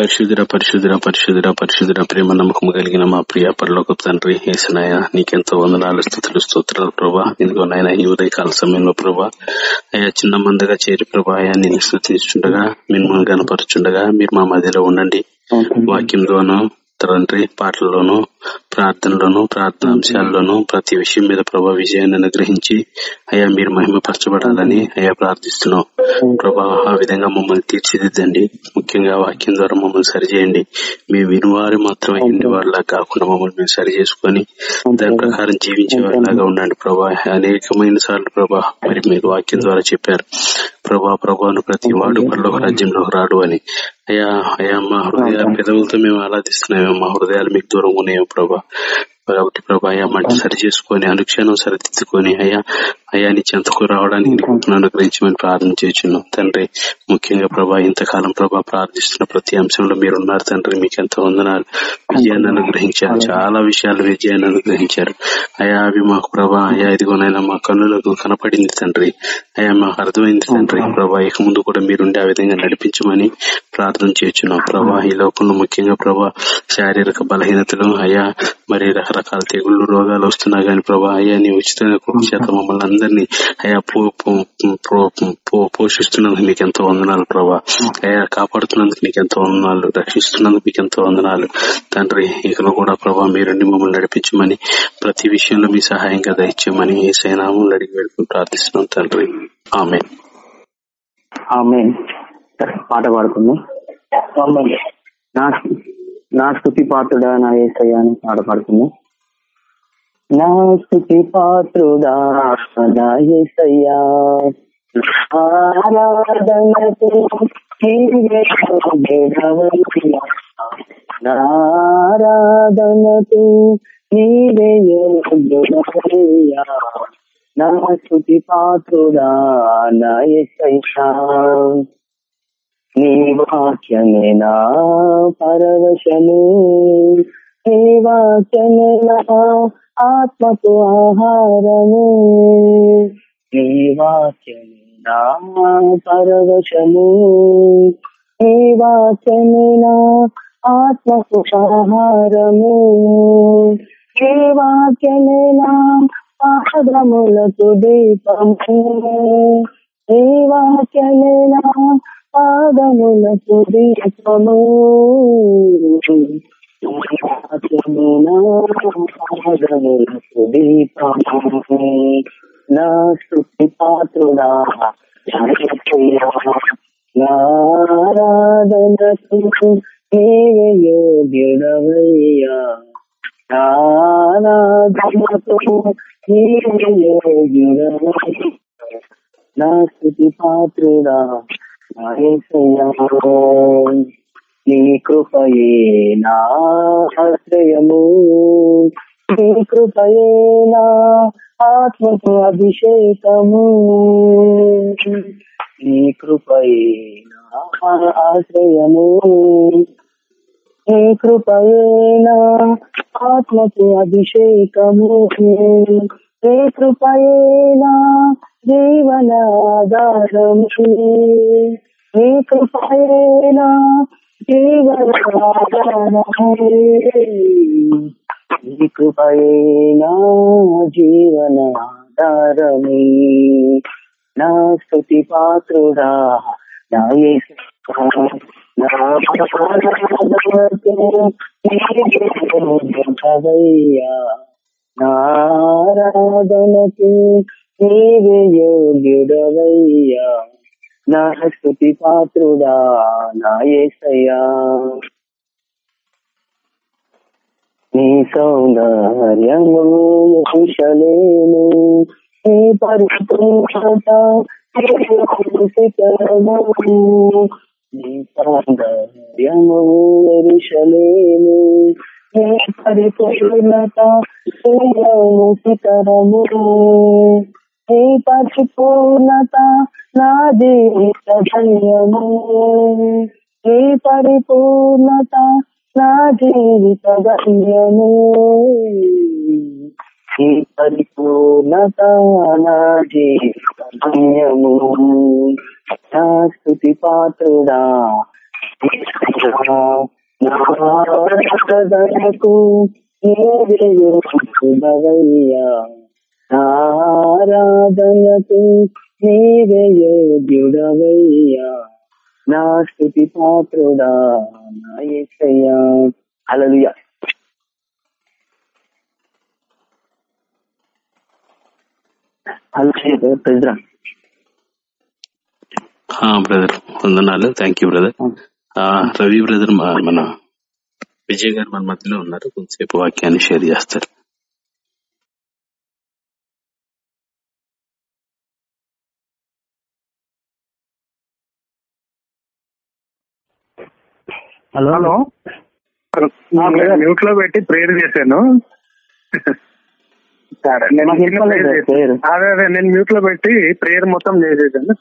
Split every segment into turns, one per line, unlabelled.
పరిశుద్ధుడ పరిశుద్ధుడ పరిశుద్ధుడ పరిశుద్ధుడ ప్రేమ నమ్మకం కలిగిన మా ప్రియ పరలోక తండ్రి ఏసనాయ నీకెంతో వందనాలు స్థుతులు స్తోత్రాలు ప్రభా. ఇదిగో నాయన ఈ ఉదయకాల సమయంలో ప్రభా అయ్యా చిన్న మందగా చేరి ప్రభా అయా నేను స్థుతిస్తుండగా మిమ్మల్ని కనపరుచుండగా మీరు మా మధ్యలో ఉండండి. వాక్యం ద్వాను తండ్రి పాటల్లోనూ ప్రార్థనలోను ప్రార్థన అంశాల్లోనూ ప్రతి విషయం మీద ప్రభా విజయాన్ని అనుగ్రహించి అయ్యా మీరు మహిమపరచబడాలని అయ్యా ప్రార్థిస్తున్నాం. ప్రభా ఆ విధంగా మమ్మల్ని తీర్చిదిద్దండి. ముఖ్యంగా వాక్యం ద్వారా మమ్మల్ని సరిచేయండి. మేము వినువారు మాత్రమే ఇంటి వారిలా కాకుండా మమ్మల్ని మేము సరి చేసుకుని దాని ప్రకారం జీవించే వారిలాగా ఉండండి ప్రభా. అనేకమైన సార్లు ప్రభా మరి మీరు వాక్యం ద్వారా చెప్పారు. ప్రభా ప్రభాను ప్రతి వాడు పరలోక రాజ్యంలోకి రాడు అని. అయ్యా అయ్యా మా హృదయ పెదవులతో మేము ఆరాధిస్తున్నాము మా హృదయాలు మీకు దూరం ఉన్నాయో ప్రభా. కాబట్టి ప్రభా మంట సరి చేసుకొని అనుక్షణం సరిదిద్దుకొని అయ్యా అయ్యా నీ చెంతకు రావడానికి కృపను అనుగ్రహించమని ప్రార్థన చేస్తున్నాం తండ్రి ముఖ్యంగా ప్రభా ఇంతకాలం ప్రభా ప్రార్థిస్తున్న ప్రతి అంశంలో మీరు ఉన్నారు తండ్రి మీకు ఎంత వందనాలు. విజయాన్ని అనుగ్రహించారు. చాలా విషయాలు విజయాన్ని అనుగ్రహించారు. అయ్యా అవి మాకు ప్రభా అయ్యా ఇదిగోనైనా మా కన్నులకు కనపడింది తండ్రి. అయ్యా మాకు అర్థమైంది తండ్రి. ప్రభా ఇక ముందు కూడా మీరుండి ఆ విధంగా నడిపించమని ప్రార్థన చేస్తున్నాం ప్రభా ఈ లోకంలో ముఖ్యంగా ప్రభా శారీరక బలహీనతలు అయ్యా మరి రకరకాల తెగుళ్ళు రోగాలు వస్తున్నా గాని ప్రభా అయ్యా నీ ఉచిత కృప చేత మమ్మల్ని అందరినీ. అయ్యా పో- పో- పో- పో- పోషిస్తున్నందుకు మీకు ఎంతో వందనాలు ప్రభా. అయ్యా కాపాడుతున్నందుకు మీకు ఎంతో వందనాలు రక్షిస్తున్నందుకు మీకు ఎంతో వందనాలు. తండ్రి ఇకలో కూడా ప్రభా మీరుండి మమ్మల్ని నడిపించమని ప్రతి విషయంలో మీ సహాయంగా దయచేయమని ఏ సైనామం అడిగి వేడుకుని ప్రార్థిస్తున్నాం తండ్రి. ఆమె
ఆమె పాట పాడుకుందాం. నా నా స్థుతి పాత్రుడా నా ఏసయ్యా అని పాట పాడుకుందాం. నా స్థుతి పాత్రుడా నా ఏసయ్యా. ఆరాధనకు నీవే నీవే యోగ్యుడవయ్యా. నా స్థుతి పాత్రుడా నా ఏసయ్యా. నీ వాక్యమే నా పరవశము. నీ వాచన ఆత్మకు ఆహారము నీ వాచన పరవశము నీ వాచన ఆత్మకు ఆహారము నీ వాచన పాదములకు దీపము నీ వాచన పాదములకు దీపము. నా స్థుతి పాత్రుడా నారాధనకు నీవే యోగ్యుడవయ్యా నారాధనకు నీవే యోగ్యుడవయ్యా నా స్థుతి పాత్రుడా. నా నీ కృపయే నా ఆశ్రయము. నీ కృపయే నా ఆత్మకు అభిషేకము. నీ కృపయే నా ఆశ్రయము. నీ కృపయే నా ఆత్మకు అభిషేకము. నీ కృపయే నా జీవనాధారము. నీ కృపయే నా జీవనాధారము. నీ నా స్థుతి పాత్రుడా నా యేసు నారాధనకు నీవే యోగ్యుడవయ్యా. నా స్థుతి పాత్రుడా నా యేసయ్యా నీ సౌందర్యము కుశలేను నీ పరిశుభ్రత నీ సౌందర్యము ఎరుషలేను నీ పరిపూర్ణత శిఖరము శిఖరము నీ పరిపూర్ణత నా జీవిత ధన్యము నీ పరిపూర్ణత నా జీవిత ధన్యము నీ పరిపూర్ణత నా జీవిత ధన్యము నా స్థుతి పాత్రుడా
నాదనకు నీవే ఆరాధనకు నీవే యోగ్యుడవయ్యా నా స్థుతి పాత్రుడా నా హల్లెలూయా. ప్రెజరా
బ్రదర్ వందనాలు. Thank you brother Ravi brother మన విజయ్ గారు మన మధ్యలో ఉన్నారు. కొంతసేపు వాక్యాన్ని షేర్ చేస్తారు.
హలో?
హలో? మ్యూట్లో పెట్టి ప్రేయర్ చేశాను. సరే నేను. అదే అదే నేను మ్యూట్లో పెట్టి ప్రేయర్ మొత్తం చేసేసాను.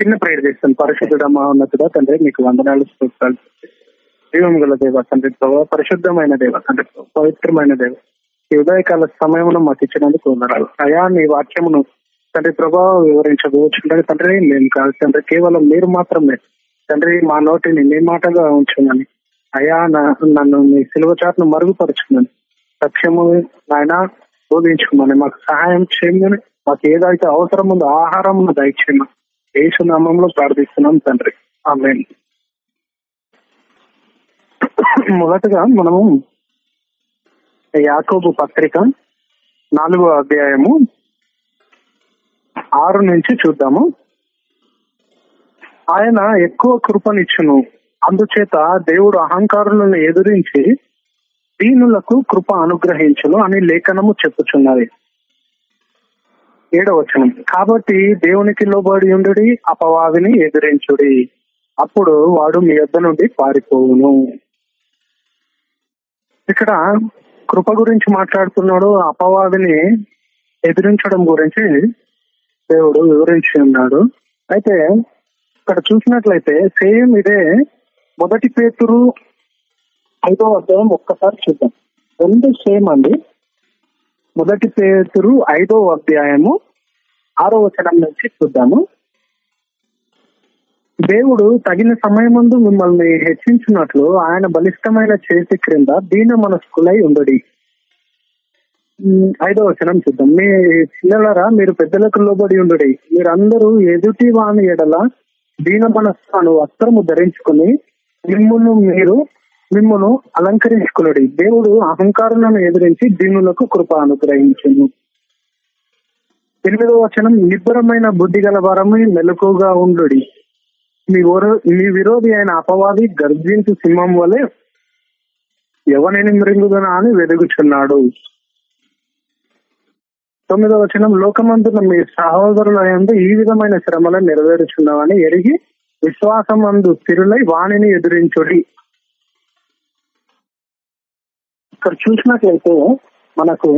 చిన్న ప్రేయర్ చేస్తాను. పరిశుద్ధుడమ్మా ఉన్నట్టుగా తండ్రి మీకు వందనాలు స్తోత్రాలు. జీవం గల దేవ తండ్రి ప్రభావ పరిశుద్ధమైన దేవ తండ్రి పవిత్రమైన దేవ. ఈ ఉదయకాల సమయమును మాకు ఇచ్చినందుకు వందనాలు. అయా నీ వాక్యమును తండ్రి ప్రభావం వివరించబోచుండగా తండ్రి మేము కాదు తండ్రి కేవలం మీరు మాత్రమే తండ్రి మా నోటిని నీ మాటగా ఉంచున్నాను. అయా నన్ను మీ సిలువ చాటును మరుగుపరుచుకున్నాను. సత్యము ఆయన బోధించుకున్నాను. మాకు సహాయం చేయమని మాకు ఏదైతే అవసరం ఉందో ఆహారం దయచేయమని యేసు నామంలో ప్రార్థిస్తున్నాం తండ్రి. ఆమె మొదటగా మనము యాకోబు పత్రిక నాలుగో అధ్యాయము ఆరు నుంచి చూద్దాము. ఆయన ఎక్కువ కృపనిచ్చును. అందుచేత దేవుడు అహంకారులను ఎదురించి దీనులకు కృప అనుగ్రహించును అని లేఖనము చెప్పుచున్నది. ఏడవచనం కాబట్టి దేవునికి లోబడి ఉండుడి అపవాదిని ఎదిరించుడి. అప్పుడు వాడు మీ యొద్ద నుండి పారిపోవును. ఇక్కడ కృప గురించి మాట్లాడుతున్నాడు అపవాదిని ఎదిరించడం గురించి దేవుడు వివరించి ఉన్నాడు. అయితే ఇక్కడ చూసినట్లయితే సేమ్ ఇదే మొదటి పేతురు ఐదో అధ్యాయం ఒక్కసారి చూద్దాం. రెండు సేమ్ అండి. మొదటి పేతురు ఐదో అధ్యాయము ఆరో వచనం నుంచి చూద్దాము. దేవుడు తగిన సమయం ముందు మిమ్మల్ని హెచ్చించినట్లు ఆయన బలిష్టమైన చేతి క్రింద దీన మనస్కులై ఉండడి. ఐదో వచనం చూద్దాం. మీ పిల్లలరా మీరు పెద్దలకు లోబడి ఉండడి. మీరందరూ ఎదుటి వాని ఎడల దీన మనస్సు అను వస్త్రము ధరించుకుని మిమ్మును మీరు మిమ్మును అలంకరించుకునడి. దేవుడు అహంకారులను ఎదిరించి దీనులకు కృప అనుగ్రహించును. ఎనిమిదవ వచనం నిబ్బరమైన బుద్ధి గల వరమి మెలకుగా ఉండుడి. మీ మీ విరోధి అయిన అపవాది గర్జించు సింహం వలె ఎవరిని మృంగుదనా అని వెదుగుచున్నాడు. తొమ్మిదో వచనం లోకమందున మీ సహోదరుల ఈ విధమైన శ్రమలను నెరవేరుచున్నామని ఎరిగి విశ్వాసం అందు స్థిరులై వాణిని ఎదురించుడి. ఇక్కడ చూసినట్లయితే మనకు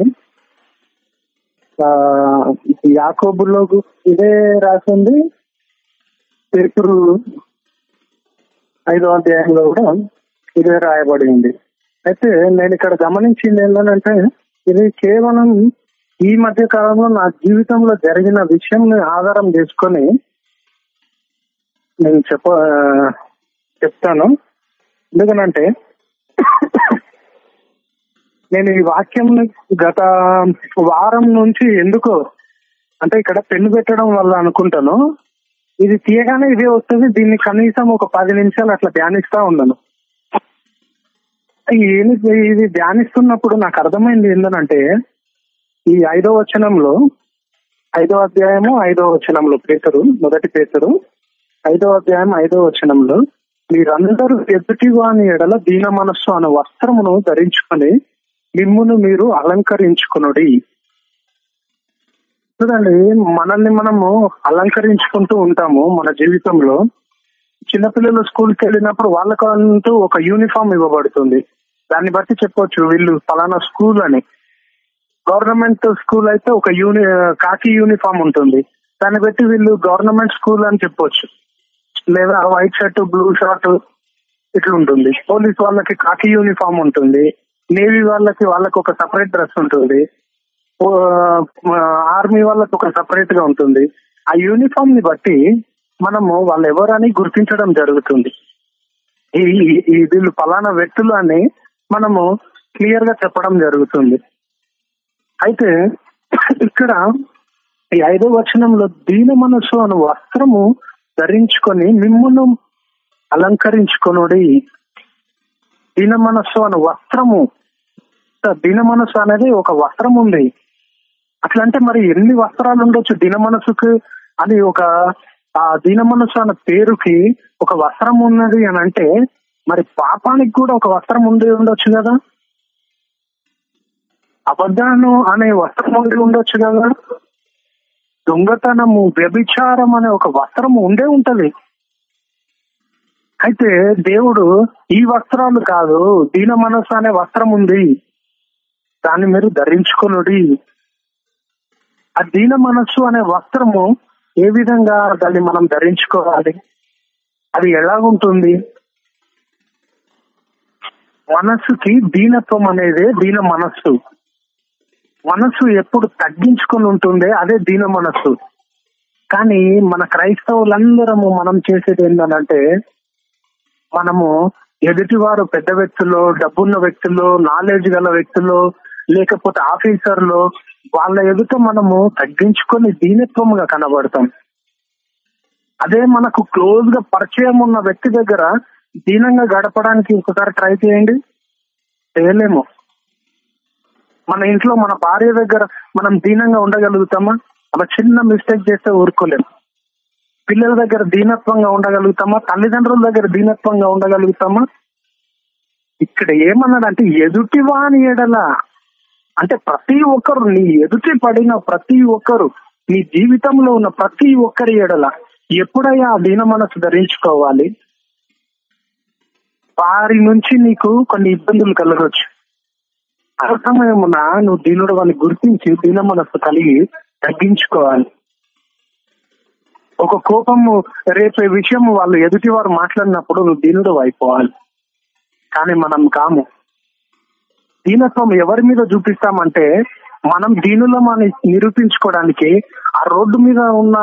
ఆ యాకోబులో ఇదే రాసింది పేతురు ఐదో అధ్యాయంలో కూడా ఇదే రాయబడి ఉంది. అయితే నేను ఇక్కడ గమనించింది ఏంటంటే ఇది కేవలం ఈ మధ్య కాలంలో నా జీవితంలో జరిగిన విషయం ఆధారం చేసుకొని నేను చెప్ప చెప్తాను. ఎందుకనంటే నేను ఈ వాక్యం గత వారం నుంచి ఎందుకో అంటే ఇక్కడ పెన్ను పెట్టడం వల్ల అనుకుంటాను. ఇది తీయగానే ఇదే వస్తుంది. దీన్ని కనీసం ఒక పది నిమిషాలు అట్లా ధ్యానిస్తా ఉన్నాను. ఏమి ఇది ధ్యానిస్తున్నప్పుడు నాకు అర్థమైంది ఏంటంటే ఈ ఐదో వచనంలో ఐదో అధ్యాయము ఐదో వచనంలో పేతరు మొదటి పేతరు ఐదో అధ్యాయం ఐదో వచనంలో మీరందరూ ఎదుటి వాని ఎడల దీన మనస్సు అనే వస్త్రమును ధరించుకొని మిమ్మును మీరు అలంకరించుకునుడి. చూడండి మనల్ని మనము అలంకరించుకుంటూ ఉంటాము మన జీవితంలో. చిన్నపిల్లలు స్కూల్కి వెళ్ళినప్పుడు వాళ్ళకంటూ ఒక యూనిఫామ్ ఇవ్వబడుతుంది. దాన్ని బట్టి చెప్పొచ్చు వీళ్ళు ఫలానా స్కూల్ అని. గవర్నమెంట్ స్కూల్ అయితే ఒక యూని కాకి యూనిఫామ్ ఉంటుంది. దాన్ని బట్టి వీళ్ళు గవర్నమెంట్ స్కూల్ అని చెప్పొచ్చు. లేదా వైట్ షర్ట్ బ్లూ షర్ట్ ఇట్లా ఉంటుంది. పోలీస్ వాళ్ళకి కాకి యూనిఫామ్ ఉంటుంది. నేవీ వాళ్ళకి వాళ్ళకి ఒక సపరేట్ డ్రెస్ ఉంటుంది. ఆర్మీ వాళ్ళకి ఒక సపరేట్గా ఉంటుంది. ఆ యూనిఫామ్ని బట్టి మనము వాళ్ళు ఎవరని గుర్తించడం జరుగుతుంది. ఈ ఈ వీళ్ళు ఫలానా వ్యక్తులు అని మనము క్లియర్గా చెప్పడం జరుగుతుంది. అయితే ఇక్కడ ఈ ఐదో వచనంలో దీన మనసు అను వస్త్రము ధరించుకొని మిమ్మల్ని అలంకరించుకొనుడి. దీన మనస్సు అను వస్త్రము. దీన మనస్సు అనేది ఒక వస్త్రం ఉంది. అట్లా అంటే మరి ఎన్ని వస్త్రాలు ఉండొచ్చు దీన మనసుకు అని ఒక ఆ దీన మనసు అన్న పేరుకి ఒక వస్త్రం ఉన్నది అని అంటే మరి పాపానికి కూడా ఒక వస్త్రం ఉండి ఉండొచ్చు కదా? అబద్ధాలు అనే వస్త్రం ఉండి ఉండొచ్చు కదా? దొంగతనము వ్యభిచారం అనే ఒక వస్త్రము ఉండే ఉంటది. అయితే దేవుడు ఈ వస్త్రాలు కాదు దీన మనస్సు అనే వస్త్రం ఉంది. దాన్ని మీరు ధరించుకొనుడి. ఆ దీన మనస్సు అనే వస్త్రము ఏ విధంగా దాన్ని మనం ధరించుకోవాలి? అది ఎలాగుంటుంది? మనస్సుకి దీనత్వం అనేది దీన మనస్సు. మనస్సు ఎప్పుడు తగ్గించుకొని ఉంటుందే అదే దీన మనస్సు. కానీ మన క్రైస్తవులందరము మనం చేసేది ఏంటంటే మనము ఎదుటివారు పెద్ద వ్యక్తులు డబ్బున్న వ్యక్తులు నాలెడ్జ్ గల వ్యక్తులు లేకపోతే ఆఫీసర్లు వాళ్ళ ఎదుట మనము తగ్గించుకొని దీనత్వముగా కనబడతాం. అదే మనకు క్లోజ్గా పరిచయం ఉన్న వ్యక్తి దగ్గర దీనంగా గడపడానికి ఒకసారి ట్రై చేయండి. చేయలేము. మన ఇంట్లో మన భార్య దగ్గర మనం దీనంగా ఉండగలుగుతామా? అలా చిన్న మిస్టేక్ చేస్తే ఊరుకోలేము పిల్లల దగ్గర దీనత్వంగా ఉండగలుగుతామా? తల్లిదండ్రుల దగ్గర దీనత్వంగా ఉండగలుగుతామా? ఇక్కడ ఏమన్నాడంటే ఎదుటివాని ఎడల అంటే ప్రతి ఒక్కరు నీ ఎదుటి పడిన ప్రతి ఒక్కరు నీ జీవితంలో ఉన్న ప్రతి ఒక్కరి ఎడల ఎప్పుడైనా ఆ దీన మనసు ధరించుకోవాలి? వారి నుంచి నీకు కొన్ని ఇబ్బందులు కలగవచ్చు ఆ సమయమున నువ్వు దీనుడు వాళ్ళని గుర్తించి దీన మనస్సు కలిగి తగ్గించుకోవాలి. ఒక కోపము రేపే విషయం వాళ్ళు ఎదుటి వారు మాట్లాడినప్పుడు నువ్వు దీనుడు అయిపోవాలి. కానీ మనం కాము. దీనత్వం ఎవరి మీద చూపిస్తామంటే మనం దీనులం అని నిరూపించుకోవడానికి ఆ రోడ్డు మీద ఉన్న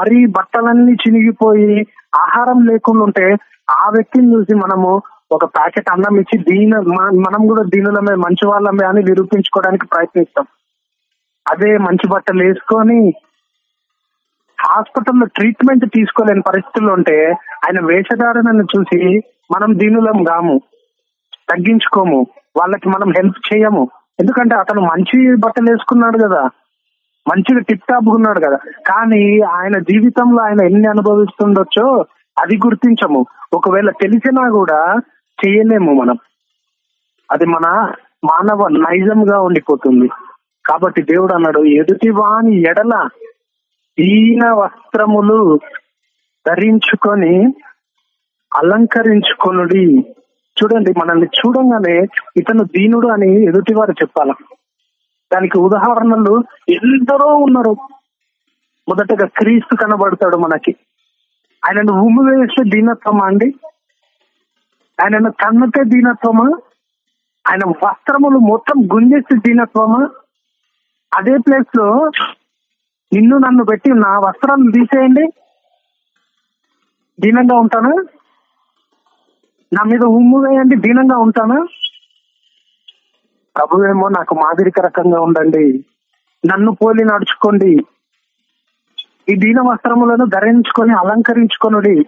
మరీ బట్టలన్నీ చినిగిపోయి ఆహారం లేకుండా ఉంటే ఆ వ్యక్తిని చూసి మనము ఒక ప్యాకెట్ అన్నం ఇచ్చి దీని మనం కూడా దీనులమే మంచి వాళ్ళమే అని నిరూపించుకోవడానికి ప్రయత్నిస్తాం. అదే మంచి బట్టలు వేసుకొని హాస్పిటల్లో ట్రీట్మెంట్ తీసుకోలేని పరిస్థితుల్లో ఉంటే ఆయన వేషధారణను చూసి మనం దీనులం గాము తగ్గించుకోము వాళ్ళకి మనం హెల్ప్ చేయము. ఎందుకంటే అతను మంచి బట్టలు వేసుకున్నాడు కదా మంచిగా టిప్ టాప్ ఉన్నాడు కదా. కానీ ఆయన జీవితంలో ఆయన ఎన్ని అనుభవిస్తుండొచ్చో అది గుర్తించము. ఒకవేళ తెలిసినా కూడా చేయలేము మనం. అది మన మానవ నైజంగా ఉండిపోతుంది. కాబట్టి దేవుడు అన్నాడు ఎదుటి ఎడల దీన వస్త్రములు ధరించుకొని అలంకరించుకొనుడి. చూడండి మనల్ని చూడంగానే ఇతను దీనుడు అని ఎదుటివారు చెప్పాల? దానికి ఉదాహరణలు ఎందరో ఉన్నారు. మొదటగా క్రీస్తు కనబడతాడు మనకి. ఆయనను ఉమ్మి వేస్తే దీనత్వమా అండి? ఆయనను తన్నుతే దీనత్వమా ఆయన వస్త్రములు మొత్తం గుంజేస్తే దీనత్వమా. అదే ప్లేస్లో నిన్ను నన్ను పెట్టి నా వస్త్రాలు తీసేయండి. దీనంగా ఉంటానా. నా మీద ఉమ్ము వేయండి దీనంగా ఉంటానా. ప్రభువేమో నాకు మాదిరిక రకంగా ఉండండి. నన్ను పోలి నడుచుకోండి. ఈ దీన వస్త్రములను ధరించుకొని అలంకరించుకొనుడి.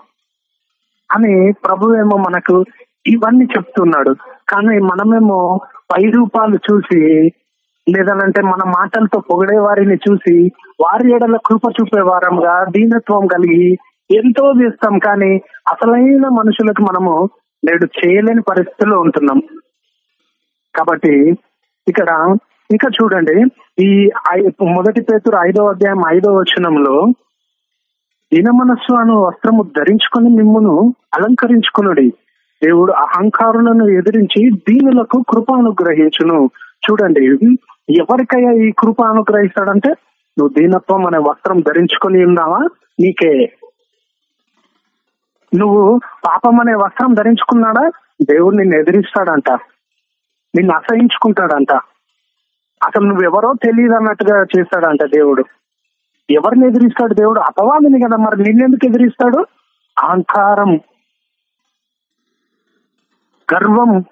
అని ప్రభువేమో మనకు ఇవన్నీ చెప్తున్నాడు. కానీ మనమేమో పై రూపాలు చూసి లేదనంటే మన మాటలతో పొగిడే వారిని చూసి వారి ఎడల కృప చూపే వారంగా దీనత్వం కలిగి ఎంతో చేస్తాం. కానీ అసలైన మనుషులకు మనము నేడు చేయలేని పరిస్థితిలో ఉంటున్నాం. కాబట్టి ఇక్కడ ఇంకా చూడండి ఈ మొదటి పేతురు ఐదో అధ్యాయం ఐదో వచనంలో దీన మనస్సు అను వస్త్రము ధరించుకొని మిమ్మను అలంకరించుకునుడి. దేవుడు అహంకారులను ఎదిరించి దీనులకు కృప అనుగ్రహించును. చూడండి ఎవరికయ్యా ఈ కృప అనుగ్రహిస్తాడంటే నువ్వు దీనత్వం అనే వస్త్రం ధరించుకొని ఉన్నావా? నీకే. నువ్వు పాపం అనే వస్త్రం ధరించుకున్నాడా? దేవుడు నిన్ను ఎదిరిస్తాడంట. నిన్ను అసహించుకుంటాడంట. అసలు నువ్వెవరో తెలియదు అన్నట్టుగా చేస్తాడంట దేవుడు. ఎవరిని ఎదిరిస్తాడు దేవుడు? అపవాదిని కదా మరి. నిన్నెందుకు ఎదిరిస్తాడు? అహంకారం గర్వం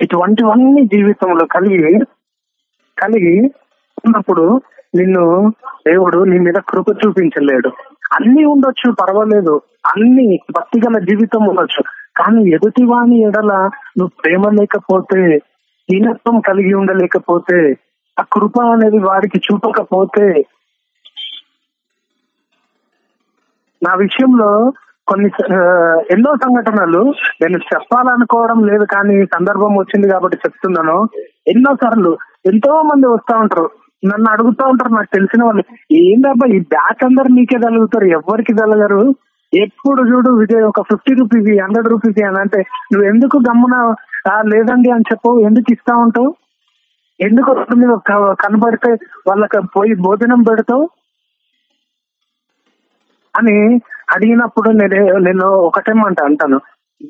ఇటువంటివన్నీ జీవితంలో కలిగి కలిగి ఉన్నప్పుడు నిన్ను దేవుడు నీ మీద కృప చూపించలేడు. అన్ని ఉండొచ్చు పర్వాలేదు. అన్ని భక్తి గల జీవితం ఉండొచ్చు. కానీ ఎదుటివాని ఎడల నువ్వు ప్రేమ లేకపోతే హీనత్వం కలిగి ఉండలేకపోతే ఆ కృప అనేది వారికి చూపకపోతే నా విషయంలో కొన్ని ఎన్నో సంఘటనలు నేను చెప్పాలనుకోవడం లేదు కానీ సందర్భం వచ్చింది కాబట్టి చెప్తున్నాను. ఎన్నో సార్లు ఎంతో మంది వస్తా ఉంటారు. నన్ను అడుగుతూ ఉంటారు నాకు తెలిసిన వాళ్ళు ఏందబ్బా ఈ బ్యాచ్ అందరు నీకే తగులుతారు ఎవరికి తగలరు? ఎప్పుడు చూడు విజయ్ ఒక ఫిఫ్టీ రూపీస్ హండ్రెడ్ రూపీస్ అని అంటే నువ్వు ఎందుకు గమ్మున లేదండి అని చెప్పు ఎందుకు ఇస్తా ఉంటావు? ఎందుకు వస్తుంది? కనబడితే వాళ్ళకి పోయి భోజనం పెడతావు? అని అడిగినప్పుడు నేను నేను ఒకటేమంట అంటాను.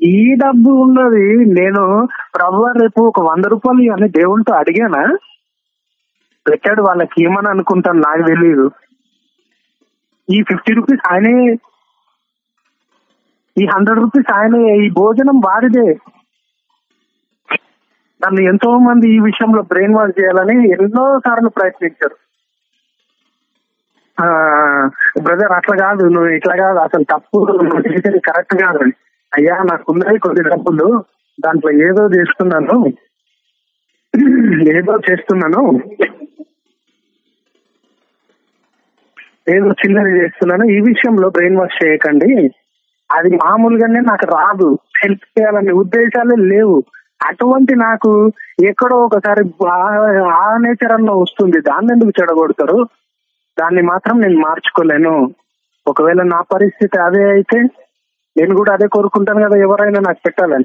ఈ డబ్బు ఉన్నది నేను ప్రభు రేపు ఒక వంద రూపాయలు అని దేవునితో అడిగానా? పెట్టాడు వాళ్ళకి ఏమని అనుకుంటాను నాకు తెలియదు. ఈ ఫిఫ్టీ రూపీస్ ఆయనే ఈ హండ్రెడ్ రూపీస్ ఆయనే ఈ భోజనం వారిదే. నన్ను ఎంతో మంది ఈ విషయంలో బ్రెయిన్ వాష్ చేయాలని ఎన్నో సార్లు ప్రయత్నించారు. బ్రదర్ అట్లా కాదు నువ్వు ఇట్లా కాదు అసలు తప్పు నువ్వు చేసేది కరెక్ట్ కాదు అయ్యా నాకున్నాయి కొద్ది డబ్బులు దాంట్లో ఏదో చేస్తున్నాను ఏదో చేస్తున్నాను ఏదో చిన్నది చేస్తున్నాను ఈ విషయంలో బ్రెయిన్ వాష్ చేయకండి. అది మామూలుగానే నాకు రాదు. హెల్ప్ చేయాలనే ఉద్దేశాలే లేవు. అటువంటి నాకు ఎక్కడో ఒకసారి ఆ- నేచరంలో నేచర్ అన్న వస్తుంది. దాన్ని ఎందుకు చెడగొడతారు? దాన్ని మాత్రం నేను మార్చుకోలేను. ఒకవేళ నా పరిస్థితి అదే అయితే నేను కూడా అదే కోరుకుంటాను కదా ఎవరైనా నాకు పెట్టాలని.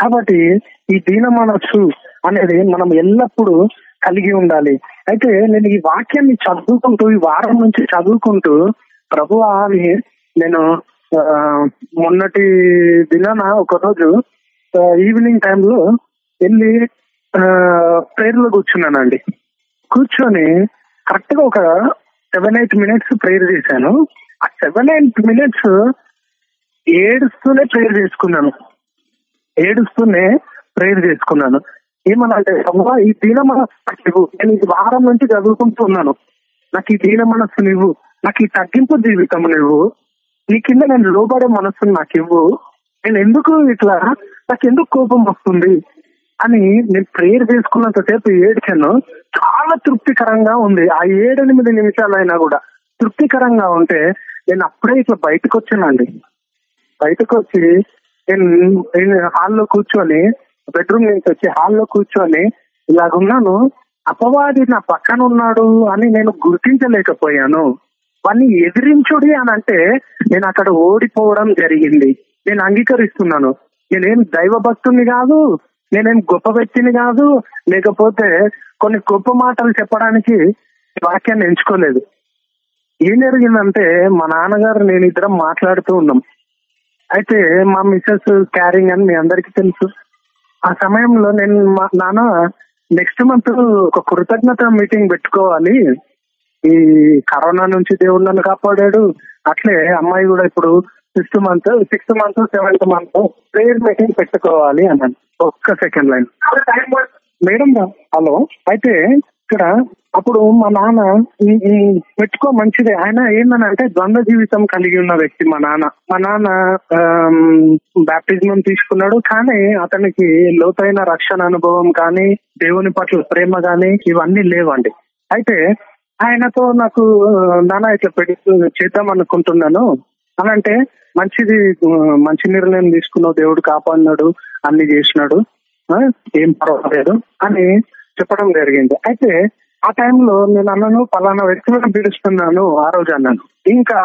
కాబట్టి ఈ దీన మనస్సు అనేది మనం ఎల్లప్పుడూ కలిగి ఉండాలి. అయితే నేను ఈ వాక్యాన్ని చదువుకుంటూ ఈ వారం నుంచి చదువుకుంటూ ప్రభు అని నేను మొన్నటి దినాన ఒక రోజు ఈవినింగ్ టైంలో వెళ్ళి ప్రేయర్లో కూర్చున్నానండి. కూర్చొని కరెక్ట్గా ఒక సెవెన్ ఎయిట్ మినిట్స్ ప్రేయర్ చేశాను. ఆ సెవెన్ ఎయిట్ మినిట్స్ ఏడుస్తూనే ప్రేయర్ చేసుకున్నాను. ఏడుస్తూనే ప్రేయర్ చేసుకున్నాను. ఏమనంటే అమ్మా ఈ దీన మనస్సు నేను ఈ వారం నుంచి చదువుకుంటూ ఉన్నాను. నాకు ఈ దీన మనస్సు నువ్వు నాకు ఈ తగ్గింపు జీవితం నువ్వు నీ కింద నేను లోబడే మనస్సును నాకు ఇవ్వు. నేను ఎందుకు ఇట్లా నాకు ఎందుకు కోపం వస్తుంది? అని నేను ప్రేయర్ చేసుకున్నంతసేపు ఏడ్చాను చాలా తృప్తికరంగా ఉంది. ఆ ఏడెనిమిది నిమిషాలైనా కూడా తృప్తికరంగా ఉంటే నేను అప్పుడే ఇట్లా బయటకు వచ్చానండి. బయటకు వచ్చి నేను నేను హాల్లో కూర్చొని బెడ్రూమ్ నుంచి వచ్చి హాల్లో కూర్చొని ఇలాగున్నాను. అపవాది నా పక్కన ఉన్నాడు అని నేను గుర్తించలేకపోయాను. వాన్ని ఎదిరించుడి అని అంటే నేను అక్కడ ఓడిపోవడం జరిగింది. నేను అంగీకరిస్తున్నాను. నేనేం దైవ భక్తుని కాదు నేనేం గొప్ప వ్యక్తిని కాదు లేకపోతే కొన్ని గొప్ప మాటలు చెప్పడానికి వాక్యాన్ని ఎంచుకోలేదు. ఏం జరిగిందంటే మా నాన్నగారు నేను ఇద్దరం మాట్లాడుతూ ఉన్నాం. అయితే మా మిస్సెస్ క్యారింగ్ అని మీ అందరికీ తెలుసు. ఆ సమయంలో నేను మా నాన్న నెక్స్ట్ మంత్ ఒక కృతజ్ఞత మీటింగ్ పెట్టుకోవాలి. ఈ కరోనా నుంచి దేవుడు నన్ను కాపాడాడు. అట్లే అమ్మాయి కూడా ఇప్పుడు sixth month sixth month seventh month prayer meeting పెట్టుకోవాలి అన్నాను. ఒక్క సెకండ్ లైన్ మేడం హలో. అయితే ఇక్కడ అప్పుడు మా నాన్న పెట్టుకో మంచిదే. ఆయన ఏందని అంటే ద్వంద్వ జీవితం కలిగి ఉన్న వ్యక్తి మా నాన్న. మా నాన్న బ్యాప్టిజం తీసుకున్నాడు కానీ అతనికి లోతైన రక్షణ అనుభవం కానీ దేవుని పట్ల ప్రేమ కానీ ఇవన్నీ లేవండి. అయితే ఆయనతో నాకు నాన్న ఇట్లా పెట్టి చేద్దాం అనుకుంటున్నాను. అని అంటే మంచిది మంచి నిర్ణయం తీసుకున్నావు దేవుడు కాపాడినాడు అన్ని చేసినాడు. ఆ, ఏం పర్వాలేదు అని చెప్పడం జరిగింది. అయితే ఆ టైంలో నేను అన్నాను పలానా వ్యక్తులను పిలుస్తున్నాను ఆ రోజు అన్నాను. ఇంకా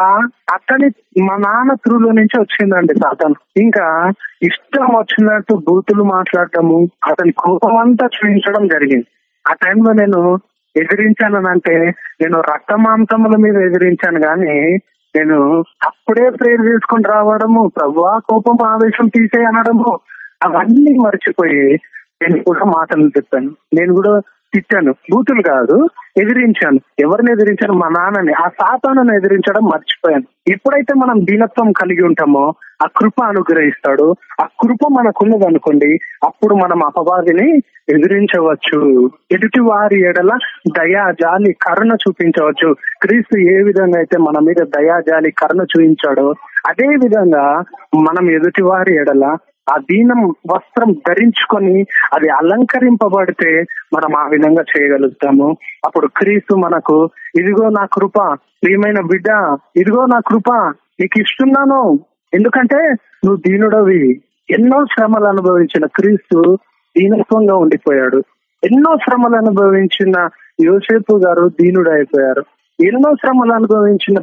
అతని మా నాన్న త్రూలో నుంచి వచ్చిందండి సాతను ఇంకా ఇష్టం వచ్చినట్టు బూతులు మాట్లాడటము అతని కోపం అంతా చూపించడం జరిగింది. ఆ టైంలో నేను ఎదిరించానంటే నేను రక్త మాంసముల మీద ఎదిరించాను గాని నేను అప్పుడే ప్రేర్ చేసుకుని రావడము ప్రభు కోపం ఆవేశం తీసే అనడము అవన్నీ మర్చిపోయి నేను కూడా మాటలు చెప్పాను. నేను కూడా తిట్టాను. బూతులు కాదు ఎదిరించాను. ఎవరిని ఎదిరించాను? మా నాన్నని. ఆ సాతాను ఎదిరించడం మర్చిపోయాను. ఎప్పుడైతే మనం దీనత్వం కలిగి ఉంటామో ఆ కృప అనుగ్రహిస్తాడు. ఆ కృప మనకున్నది అనుకోండి అప్పుడు మనం అపవాదిని ఎదిరించవచ్చు. ఎదుటి వారి ఎడల దయా జాలి కరుణ చూపించవచ్చు. క్రీస్తు ఏ విధంగా అయితే మన మీద దయా జాలి కరుణ చూపించాడో అదే విధంగా మనం ఎదుటి వారి ఎడల ఆ దీనం వస్త్రం ధరించుకొని అది అలంకరింపబడితే మనం ఆ విధంగా చేయగలుగుతాము. అప్పుడు క్రీస్తు మనకు ఇదిగో నా కృప ప్రియమైన బిడ్డ ఇదిగో నా కృప నీకు ఇస్తున్నాను. ఎందుకంటే నువ్వు దీనుడవి. ఎన్నో శ్రమలు అనుభవించిన క్రీస్తు దీనత్వంగా ఉండిపోయాడు. ఎన్నో శ్రమలు అనుభవించిన యోసేపు గారు దీనుడు అయిపోయారు ఎన్నో శ్రమలు అనుభవించిన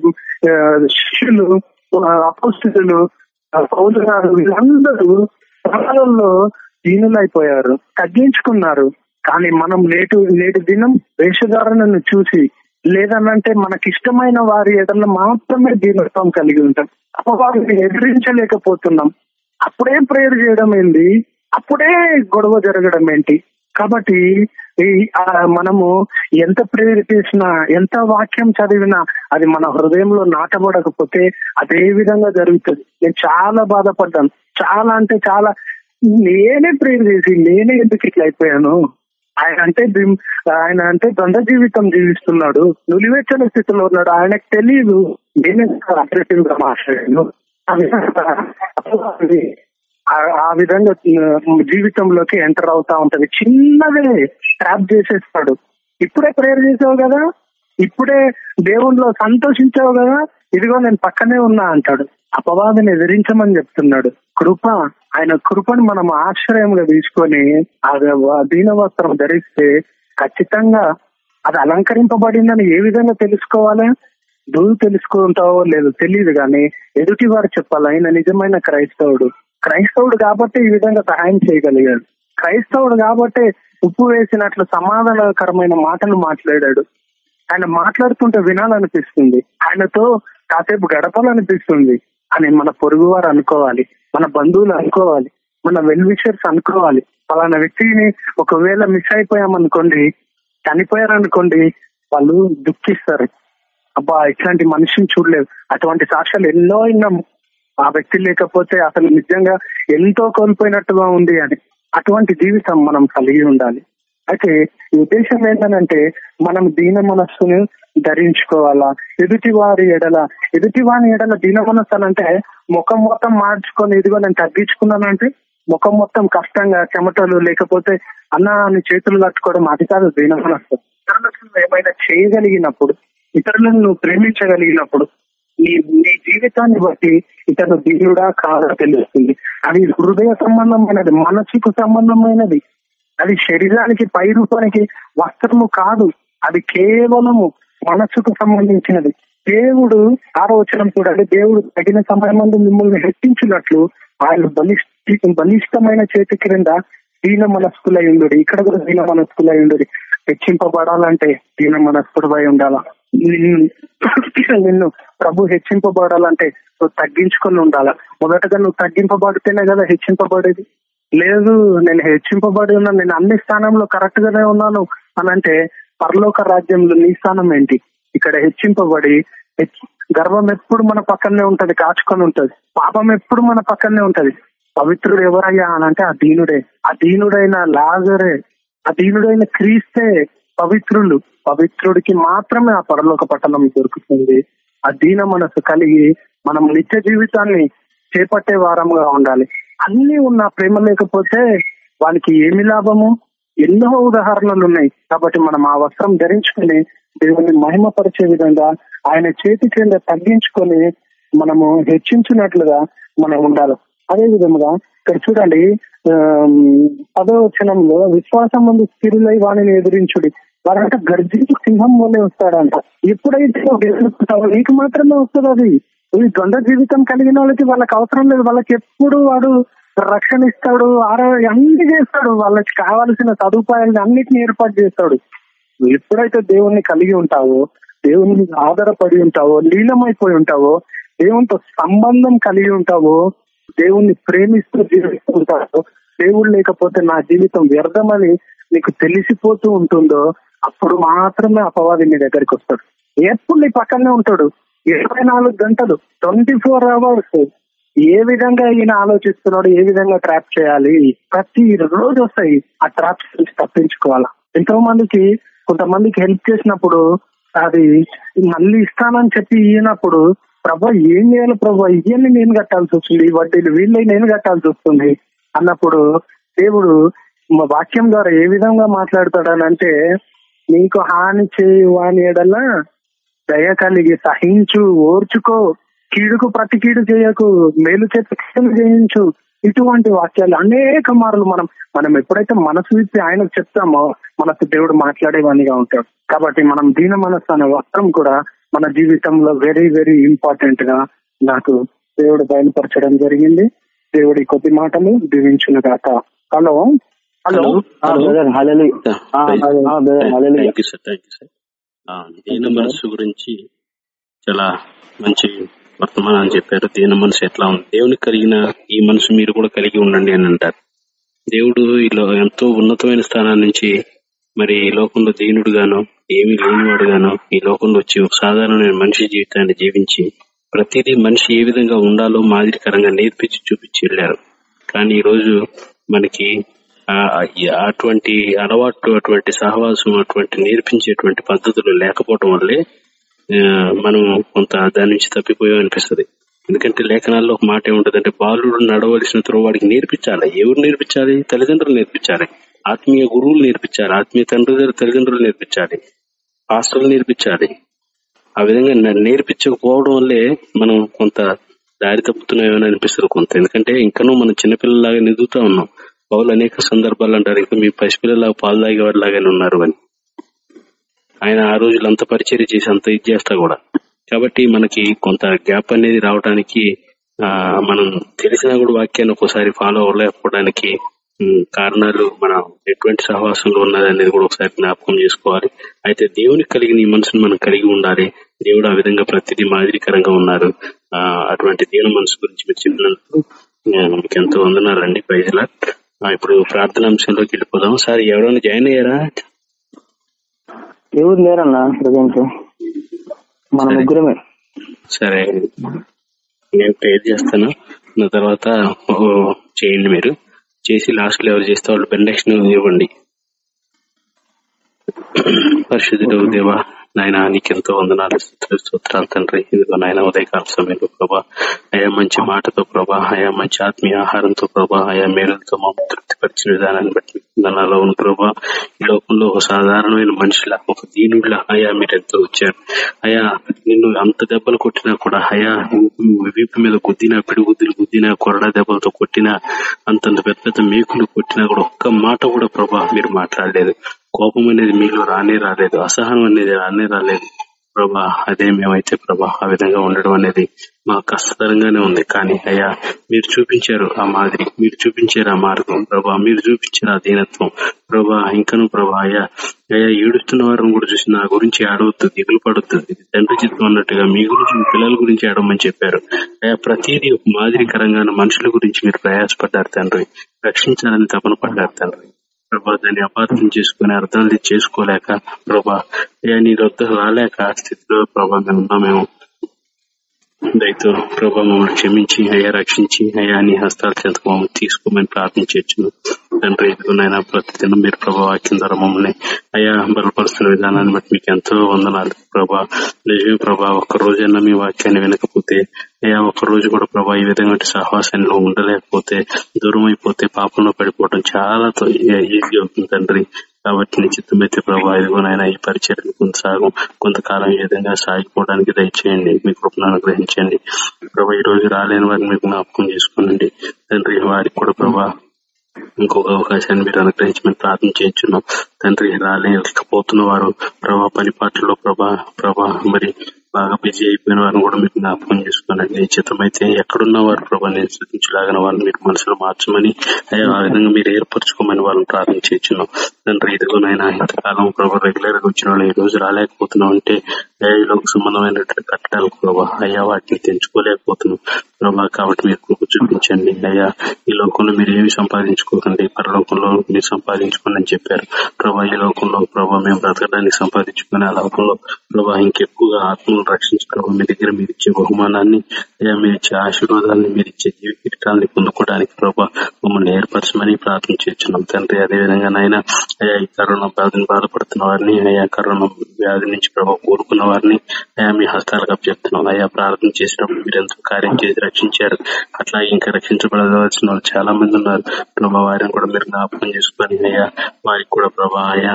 శిష్యులు అపోస్తులు పౌలు గారు వీళ్ళందరూ శ్రమలలో దీనులైపోయారు తగ్గించుకున్నారు. కానీ మనం నేటు నేటి దినం వేషధారణను చూసి లేదనంటే మనకిష్టమైన వారి ఎడల మాత్రమే దీనత్వం కలిగి ఉంటాం. అపవారిని ఎదిరించలేకపోతున్నాం. అప్పుడే ప్రేయర్ చేయడం ఏంది అప్పుడే గొడవ జరగడం ఏంటి కాబట్టి మనము ఎంత ప్రేయర్ చేసినా ఎంత వాక్యం చదివినా అది మన హృదయంలో నాటబడకపోతే అదే విధంగా జరుగుతుంది. నేను చాలా బాధపడ్డాను. చాలా అంటే చాలా నేనే ప్రేయర్ చేసి నేనే ఎందుకు ఇట్లా అయిపోయాను? ఆయన అంటే ఆయన అంటే దొంద జీవితం జీవిస్తున్నాడు. నులివెచ్చని స్థితిలో ఉన్నాడు. ఆయనకు తెలియదు నేనే అగ్రెసివ్గా మాట్లాడాను ఆ విధంగా జీవితంలోకి ఎంటర్ అవుతా ఉంటది. చిన్నదే ట్రాప్ చేసేస్తాడు. ఇప్పుడే ప్రేయర్ చేసావు కదా ఇప్పుడే దేవుణ్ణిలో సంతోషించావు కదా ఇదిగో నేను పక్కనే ఉన్నా అంటాడు. అపవాదిని ఎదిరించమని చెప్తున్నాడు. కృప ఆయన కృపను మనం ఆశ్రయంగా తీసుకొని ఆ దీన వస్త్రం ధరిస్తే ఖచ్చితంగా అది అలంకరింపబడిందని ఏ విధంగా తెలుసుకోవాలి? నువ్వు తెలుసుకుంటావో లేదో తెలియదు కానీ ఎదుటి వారు చెప్పాలి ఆయన నిజమైన క్రైస్తవుడు. క్రైస్తవుడు కాబట్టి ఈ విధంగా సహాయం చేయగలిగాడు. క్రైస్తవుడు కాబట్టి ఉప్పు వేసినట్లు సమాధానకరమైన మాటలు మాట్లాడాడు. ఆయన మాట్లాడుతుంటే వినాలనిపిస్తుంది. ఆయనతో కాసేపు గడపాలనిపిస్తుంది. అని మన పొరుగు వారు అనుకోవాలి. మన బంధువులు అనుకోవాలి. మన వెల్ విషర్స్ అనుకోవాలి. పలానా వ్యక్తిని ఒకవేళ మిస్ అయిపోయామనుకోండి చనిపోయారనుకోండి వాళ్ళు దుఃఖిస్తారు. అబ్బా ఇట్లాంటి మనిషిని చూడలేదు అటువంటి సాక్ష్యాలు ఎన్నో విన్నాము ఆ వ్యక్తి లేకపోతే అసలు నిజంగా ఎంతో కోల్పోయినట్టుగా ఉంది అని అటువంటి జీవితం మనం కలిగి ఉండాలి. అయితే ఉద్దేశం ఏంటనంటే మనం దీన మనస్సును ధరించుకోవాలా? ఎదుటి వారి ఎడల ఎదుటి వారి ఎడల దీన మనస్సు అని అంటే ముఖం మొత్తం మార్చుకొని ఇదిగో నేను తగ్గించుకున్నానంటే ముఖం మొత్తం కష్టంగా చెమటలు లేకపోతే అన్నాన్ని చేతులు కట్టుకోవడం అది కాదు దీన మనస్సు. ఇతరులకు ఏమైనా చేయగలిగినప్పుడు ఇతరులను నువ్వు ప్రేమించగలిగినప్పుడు నీ నీ జీవితాన్ని బట్టి ఇతను దీనుడా కాదా తెలుస్తుంది. అది హృదయ సంబంధమైనది మనసుకు సంబంధమైనది. అది శరీరానికి పై రూపానికి వస్త్రము కాదు. అది కేవలము మనసుకు సంబంధించినది. దేవుడు ఆలోచన చూడండి దేవుడు తగిన సమయం మిమ్మల్ని హెచ్చించినట్లు ఆయన బలిష్ట బలిష్టమైన చేతి క్రింద దీన మనస్కులై ఉండు ఇక్కడ కూడా దీన మనస్కులై ఉండు హెచ్చింపబడాలంటే దీన మనస్కుడిపై ఉండాలా? నిన్ను ప్రభు హెచ్చింపబడాలంటే నువ్వు తగ్గించుకొని ఉండాలా. మొదటగా నువ్వు తగ్గింపబడితేనే కదా హెచ్చింపబడేది. లేదు నేను హెచ్చింపబడి ఉన్నాను నేను అన్ని స్థానంలో కరెక్ట్ గానే ఉన్నాను అని అంటే పరలోక రాజ్యంలో నీ స్థానం ఏంటి? ఇక్కడ హెచ్చింపబడి హెచ్- గర్వం ఎప్పుడు మన పక్కనే ఉంటది కాచుకొని ఉంటది. పాపం ఎప్పుడు మన పక్కనే ఉంటది. పవిత్రుడు ఎవరయ్యా అని అంటే ఆ దీనుడే ఆ దీనుడైన లాజరే ఆ దీనుడైన క్రీస్తే పవిత్రులు. పవిత్రుడికి మాత్రమే ఆ పరలోక పట్టణం దొరుకుతుంది. ఆ దీన మనసు కలిగి మనం నిత్య జీవితాన్ని చేపట్టే వారంగా ఉండాలి. అన్ని ఉన్న ప్రేమ లేకపోతే వానికి ఏమి లాభము? ఎన్నో ఉదాహరణలు ఉన్నాయి. కాబట్టి మనం ఆ వస్త్రం ధరించుకొని దేవుని మహిమపరిచే విధంగా ఆయన చేతి క్రింద తగ్గించుకొని మనము హెచ్చించినట్లుగా మనం ఉండాలి. అదే విధముగా ఇక్కడ చూడండి ఆ పదో విశ్వాసం ముందు స్థిరులై వాణిని ఎదిరించుడి. వారంట గర్జించి సింహం వల్లే వస్తాడంట. ఎప్పుడైతే ఎదుర్కొంటావో నీకు మాత్రమే వస్తుంది అది. ఈ ద్వంద్వ జీవితం కలిగిన వాళ్ళకి వాళ్ళకి అవసరం లేదు. వాళ్ళకి ఎప్పుడు వాడు రక్షణ ఇస్తాడు అన్ని చేస్తాడు. వాళ్ళకి కావాల్సిన సదుపాయాలను అన్నిటిని ఏర్పాటు చేస్తాడు. ఎప్పుడైతే దేవుణ్ణి కలిగి ఉంటావో దేవుని మీద ఆధారపడి ఉంటావో లీనమైపోయి ఉంటావో దేవునితో సంబంధం కలిగి ఉంటావో దేవుణ్ణి ప్రేమిస్తూ జీవిస్తూ ఉంటావో దేవుడు లేకపోతే నా జీవితం వ్యర్థమని నీకు తెలిసిపోతూ ఉంటుందో అప్పుడు మాత్రమే అపవాది నీ దగ్గరికి వస్తాడు. ఎప్పుడు నీ పక్కనే ఉంటాడు? ఇరవై నాలుగు గంటలు ట్వంటీ ఫోర్ అవర్స్. ఏ విధంగా ఈయన ఆలోచిస్తున్నాడు ఏ విధంగా ట్రాప్ చేయాలి? ప్రతి రోజు వస్తాయి ఆ ట్రాప్స్ నుంచి తప్పించుకోవాలా? ఎంతో మందికి కొంతమందికి హెల్ప్ చేసినప్పుడు అది మళ్ళీ ఇస్తానని చెప్పి ఇయ్యనప్పుడు ప్రభా ఏం చేయాలి ప్రభా? ఇవన్నీ నేను కట్టాల్సి వస్తుంది. వడ్డీలు వీళ్ళే నేను కట్టాల్సి వస్తుంది. అన్నప్పుడు దేవుడు వాక్యం ద్వారా ఏ విధంగా మాట్లాడతాడనంటే నీకు హాని చేయు వాని ఎడల దయ కలిగి సహించు ఓర్చుకో కీడుకు ప్రతి కీడు చేయకు మేలు చేత చేయించు. ఇటువంటి వాక్యాలు అనేక మార్లు మనం మనం ఎప్పుడైతే మనసు ఇచ్చి ఆయనకు చెప్తామో మనకు దేవుడు మాట్లాడేవానిగా ఉంటాడు. కాబట్టి మనం దీన మనస్సు అనే వస్త్రం కూడా మన జీవితంలో వెరీ వెరీ ఇంపార్టెంట్గా నాకు దేవుడు బయలుపరచడం జరిగింది. దేవుడి కొద్ది మాటలు దీవించును గాక hello. Hello
brother brother
thank you sir thank you sir దీన మనస్సు గురించి చాలా మంచి వర్తమానం చెప్పారు. దీన మనసు ఎట్లా ఉంది? దేవునికి కలిగిన ఈ మనసు మీరు కూడా కలిగి ఉండండి అని అంటారు. దేవుడు ఇలా ఎంతో ఉన్నతమైన స్థానం నుంచి మరి ఈ లోకంలో దీనుడుగాను ఏమీ లేనివాడుగాను ఈ లోకంలో వచ్చి ఒక సాధారణమైన మనిషి జీవితాన్ని జీవించి ప్రతిదీ మనిషి ఏ విధంగా ఉండాలో మాదిరికరంగా నేర్పించి చూపించి వెళ్ళారు. కానీ ఈ రోజు మనకి అటువంటి అలవాటు అటువంటి సహవాసం అటువంటి నేర్పించేటువంటి పద్ధతులు లేకపోవడం వల్లే ఆ, మనం కొంత దాని నుంచి తప్పిపోయాం అనిపిస్తుంది. ఎందుకంటే లేఖనాల్లో ఒక మాట ఏముంటదంటే బాలుడు నడవలసిన వాడికి నేర్పించాలి. ఎవరు నేర్పించాలి? తల్లిదండ్రులు నేర్పించాలి. ఆత్మీయ గురువులు నేర్పించాలి. ఆత్మీయ తండ్రి దగ్గర తల్లిదండ్రులు నేర్పించాలి. హాస్టల్ నేర్పించాలి. ఆ విధంగా నేర్పించకపోవడం వల్లే మనం కొంత దారి తప్పుతున్నామని అనిపిస్తుంది కొంత. ఎందుకంటే ఇంకనూ మనం చిన్నపిల్లలాగా నిదుగుతా ఉన్నాం. పౌలు అనేక సందర్భాలు అంటారు. ఇంకా మీ పసిపిల్లలాగా పాలు తాగేవాడిలాగానే ఉన్నారు అని. ఆయన ఆ రోజులు అంత పరిచయం చేసి అంత ఇది చేస్తా కూడా. కాబట్టి మనకి కొంత గ్యాప్ అనేది రావడానికి ఆ మనం తెలిసినా కూడా వాక్యాన్ని ఒకసారి ఫాలో అవ్వలేకపోవడానికి కారణాలు మనం ఎటువంటి సహవాసంలో ఉన్నది అనేది కూడా ఒకసారి జ్ఞాపకం చేసుకోవాలి. అయితే దేవునికి కలిగిన ఈ మనసును మనం కలిగి ఉండాలి. దేవుడు ఆ విధంగా ప్రతిదీ మాదిరికరంగా ఉన్నారు. ఆ అటువంటి దేవుని మనసు గురించి మీరు చెప్పినందుకు మీకు ఎంతో వందనాలండి. ప్రైజ్లా ఇప్పుడు ప్రార్థన అంశంలోకి వెళ్ళిపోదాం. సార్ ఎవరైనా జాయిన్ అయ్యారా?
ఎవరు లేరన్నా ప్రజెంట్? మన
సరే.
ముగ్గురమే.
సరే. నేను ప్రేర్ చేస్తాను. నా తర్వాత చేయండి మీరు. చేసి లాస్ట్లో ఎవరు చేస్తే వాళ్ళు బెండక్షన్ ఇవ్వండి. పరిశుద్ధుడు దేవా నాయన నీకెంతో వందనాలు సూత్రాలు స్తోత్రాలు తండ్రి. ఇదిగో నాయన ఉదయకాల సమయంలో ప్రభా అయా మంచి మాటతో ప్రభా అయా మంచి ఆత్మీయ ఆహారంతో ప్రభా అయా మేలులతో మా తృప్తిపరిచిన విధానాన్ని బట్టి వందనాలు ఉన్న ప్రభా. ఈ లోకంలో ఒక సాధారణమైన మనిషిలా ఒక దీనుడిలా అయా మీరు ఎంతో వచ్చారు. అయా నిన్ను అంత దెబ్బలు కొట్టినా కూడా అయా వీపు మీద గుద్దినా పిడి గుద్దులు గుద్దినా కొరడా దెబ్బలతో కొట్టినా అంతంత పెద్ద పెద్ద మేకులు కొట్టినా కూడా ఒక్క మాట కూడా ప్రభా మీరు మాట్లాడలేదు. కోపం అనేది మీలో రానే రాలేదు అసహనం అనేది రానే రాలేదు. ప్రభా అదే మేమైతే ప్రభా ఆ విధంగా ఉండడం అనేది మాకు కష్టతరంగానే ఉంది. కానీ అయ్యా మీరు చూపించారు ఆ మాదిరి మీరు చూపించారు ఆ మార్గం. ప్రభా మీరు చూపించారు ఆ దీనత్వం. ప్రభా ఇంకను ప్రభా అయ్యా అయ్యా ఏడుస్తున్న వారిని కూడా చూసి నా గురించి ఆడవద్దు దిగులు పడొద్దు. తండ్రి చిత్తం అన్నట్టుగా మీ గురించి మీ పిల్లల గురించి ఆడమని చెప్పారు. అయ్యా ప్రతిదీ ఒక మాదిరికరంగా మనుషుల గురించి మీరు ప్రయాసపడ్డారు తండ్రి. రక్షించాలని తపన పడ్డారు తండ్రి. ప్రభా దాన్ని అపార్థం చేసుకుని అర్థాలు చేసుకోలేక ప్రభా నీ వద్ద రాలేక ఆ స్థితిలో ప్రభా మేము ఉన్నామేమో. దయతో ప్రభా మమ్మల్ని క్షమించి అయ్యా రక్షించి అయ్యా నీ హస్తాల చేత మమ్మల్ని తీసుకోమని ప్రార్థించవచ్చు తండ్రి ఎదుగునైనా ప్రతిదినం మీరు ప్రభా వాక్యం ద్వారా మమ్మల్ని అయ్యా బలపరుస్తున్న విధానాన్ని బట్టి మీకు ఎంతో వందనాలు. ప్రభా నిజమే ప్రభా ఒక్క రోజైనా మీ వాక్యాన్ని వినకపోతే అయ్యా ఒక్క రోజు కూడా ప్రభా ఈ విధంగా సహవాసంలో ఉండలేకపోతే దూరం అయిపోతే పాపంలో పడిపోవడం చాలా తో- ఈజీ అవుతుంది తండ్రి. కాబట్టి నీ చిత్తమైతే ప్రభా ఇదిగోనైనా ఈ పరిచయం కొనసాగం కొంతకాలం ఈ విధంగా సాగిపోవడానికి దయచేయండి. మీ కృపను అనుగ్రహించండి. ప్రభా ఈ రోజు రాలేని వారిని మీకు జ్ఞాపకం చేసుకోనండి. తండ్రి వారికి కూడా ప్రభా ఇంకొక అవకాశాన్ని మీరు అనుగ్రహించమని ప్రార్థన చేయించున్నాం తండ్రి రాలేకపోతున్న వారు ప్రభా పని పాటల్లో ప్రభా ప్రభా మరి బాగా బిజీ అయిపోయిన వారిని కూడా మీకు జ్ఞాపకం చేసుకోనండి. నిశ్చితమైతే ఎక్కడున్న వారు ప్రభా? నేను స్థుతించలాగిన వారిని మీరు మనసులో మార్చమని అయ్యా ఆ విధంగా మీరు ఏర్పరచుకోమని వాళ్ళని ప్రార్థన దాని తండ్రి ఇదిగో నాయన ఇంతకాలం ప్రభా రెగ్యులర్గా వచ్చిన వాళ్ళు ఈ రోజు రాలేకపోతున్నాం అంటే అయ్యా, ఈ లోక సంబంధమైనటువంటి ప్రభా అయ్యా వాటిని తెంచుకోలేకపోతున్నాం ప్రభా కాబట్టి మీరు కృప చూపించండి. అయ్యా ఈ లోకంలో మీరు ఏమి సంపాదించుకోకండి? పరలోకంలో మీరు సంపాదించుకోండి అని చెప్పారు. ప్రభా ఈ లోకంలో ప్రభా మేము బ్రతకడానికి సంపాదించుకుని ఆ లోకంలో ప్రభా ఇంకెక్కువగా ఆత్మలు మమ్మల్ని రక్షించుకోవడం మీ దగ్గర మీరు ఇచ్చే బహుమానాన్ని అయ్యా మీరు ఇచ్చే ఆశీర్వాదాన్ని మీరు ఇచ్చే జీవి కిరీటాన్ని పొందుకోవడానికి ప్రభా మమ్మల్ని ఏర్పరచమని ప్రార్థన చేస్తున్నాం. తండ్రి అదేవిధంగా నాయన అయా ఈ కరోనా వ్యాధిని బాధపడుతున్న వారిని అయా కరోనా వ్యాధి నుంచి ప్రభావ కోరుకున్న వారిని అయా మీ హస్తాలకు చెప్తున్నాం. అయా ప్రార్థన చేసినప్పుడు మీరు ఎంతో కార్యం చేసి రక్షించారు. అట్లా ఇంకా రక్షించబడవలసిన వాళ్ళు చాలా మంది ఉన్నారు. ప్రభా వారిని కూడా మీరు జ్ఞాపకం చేసుకొని అయ్యా వారికి కూడా ప్రభా అయా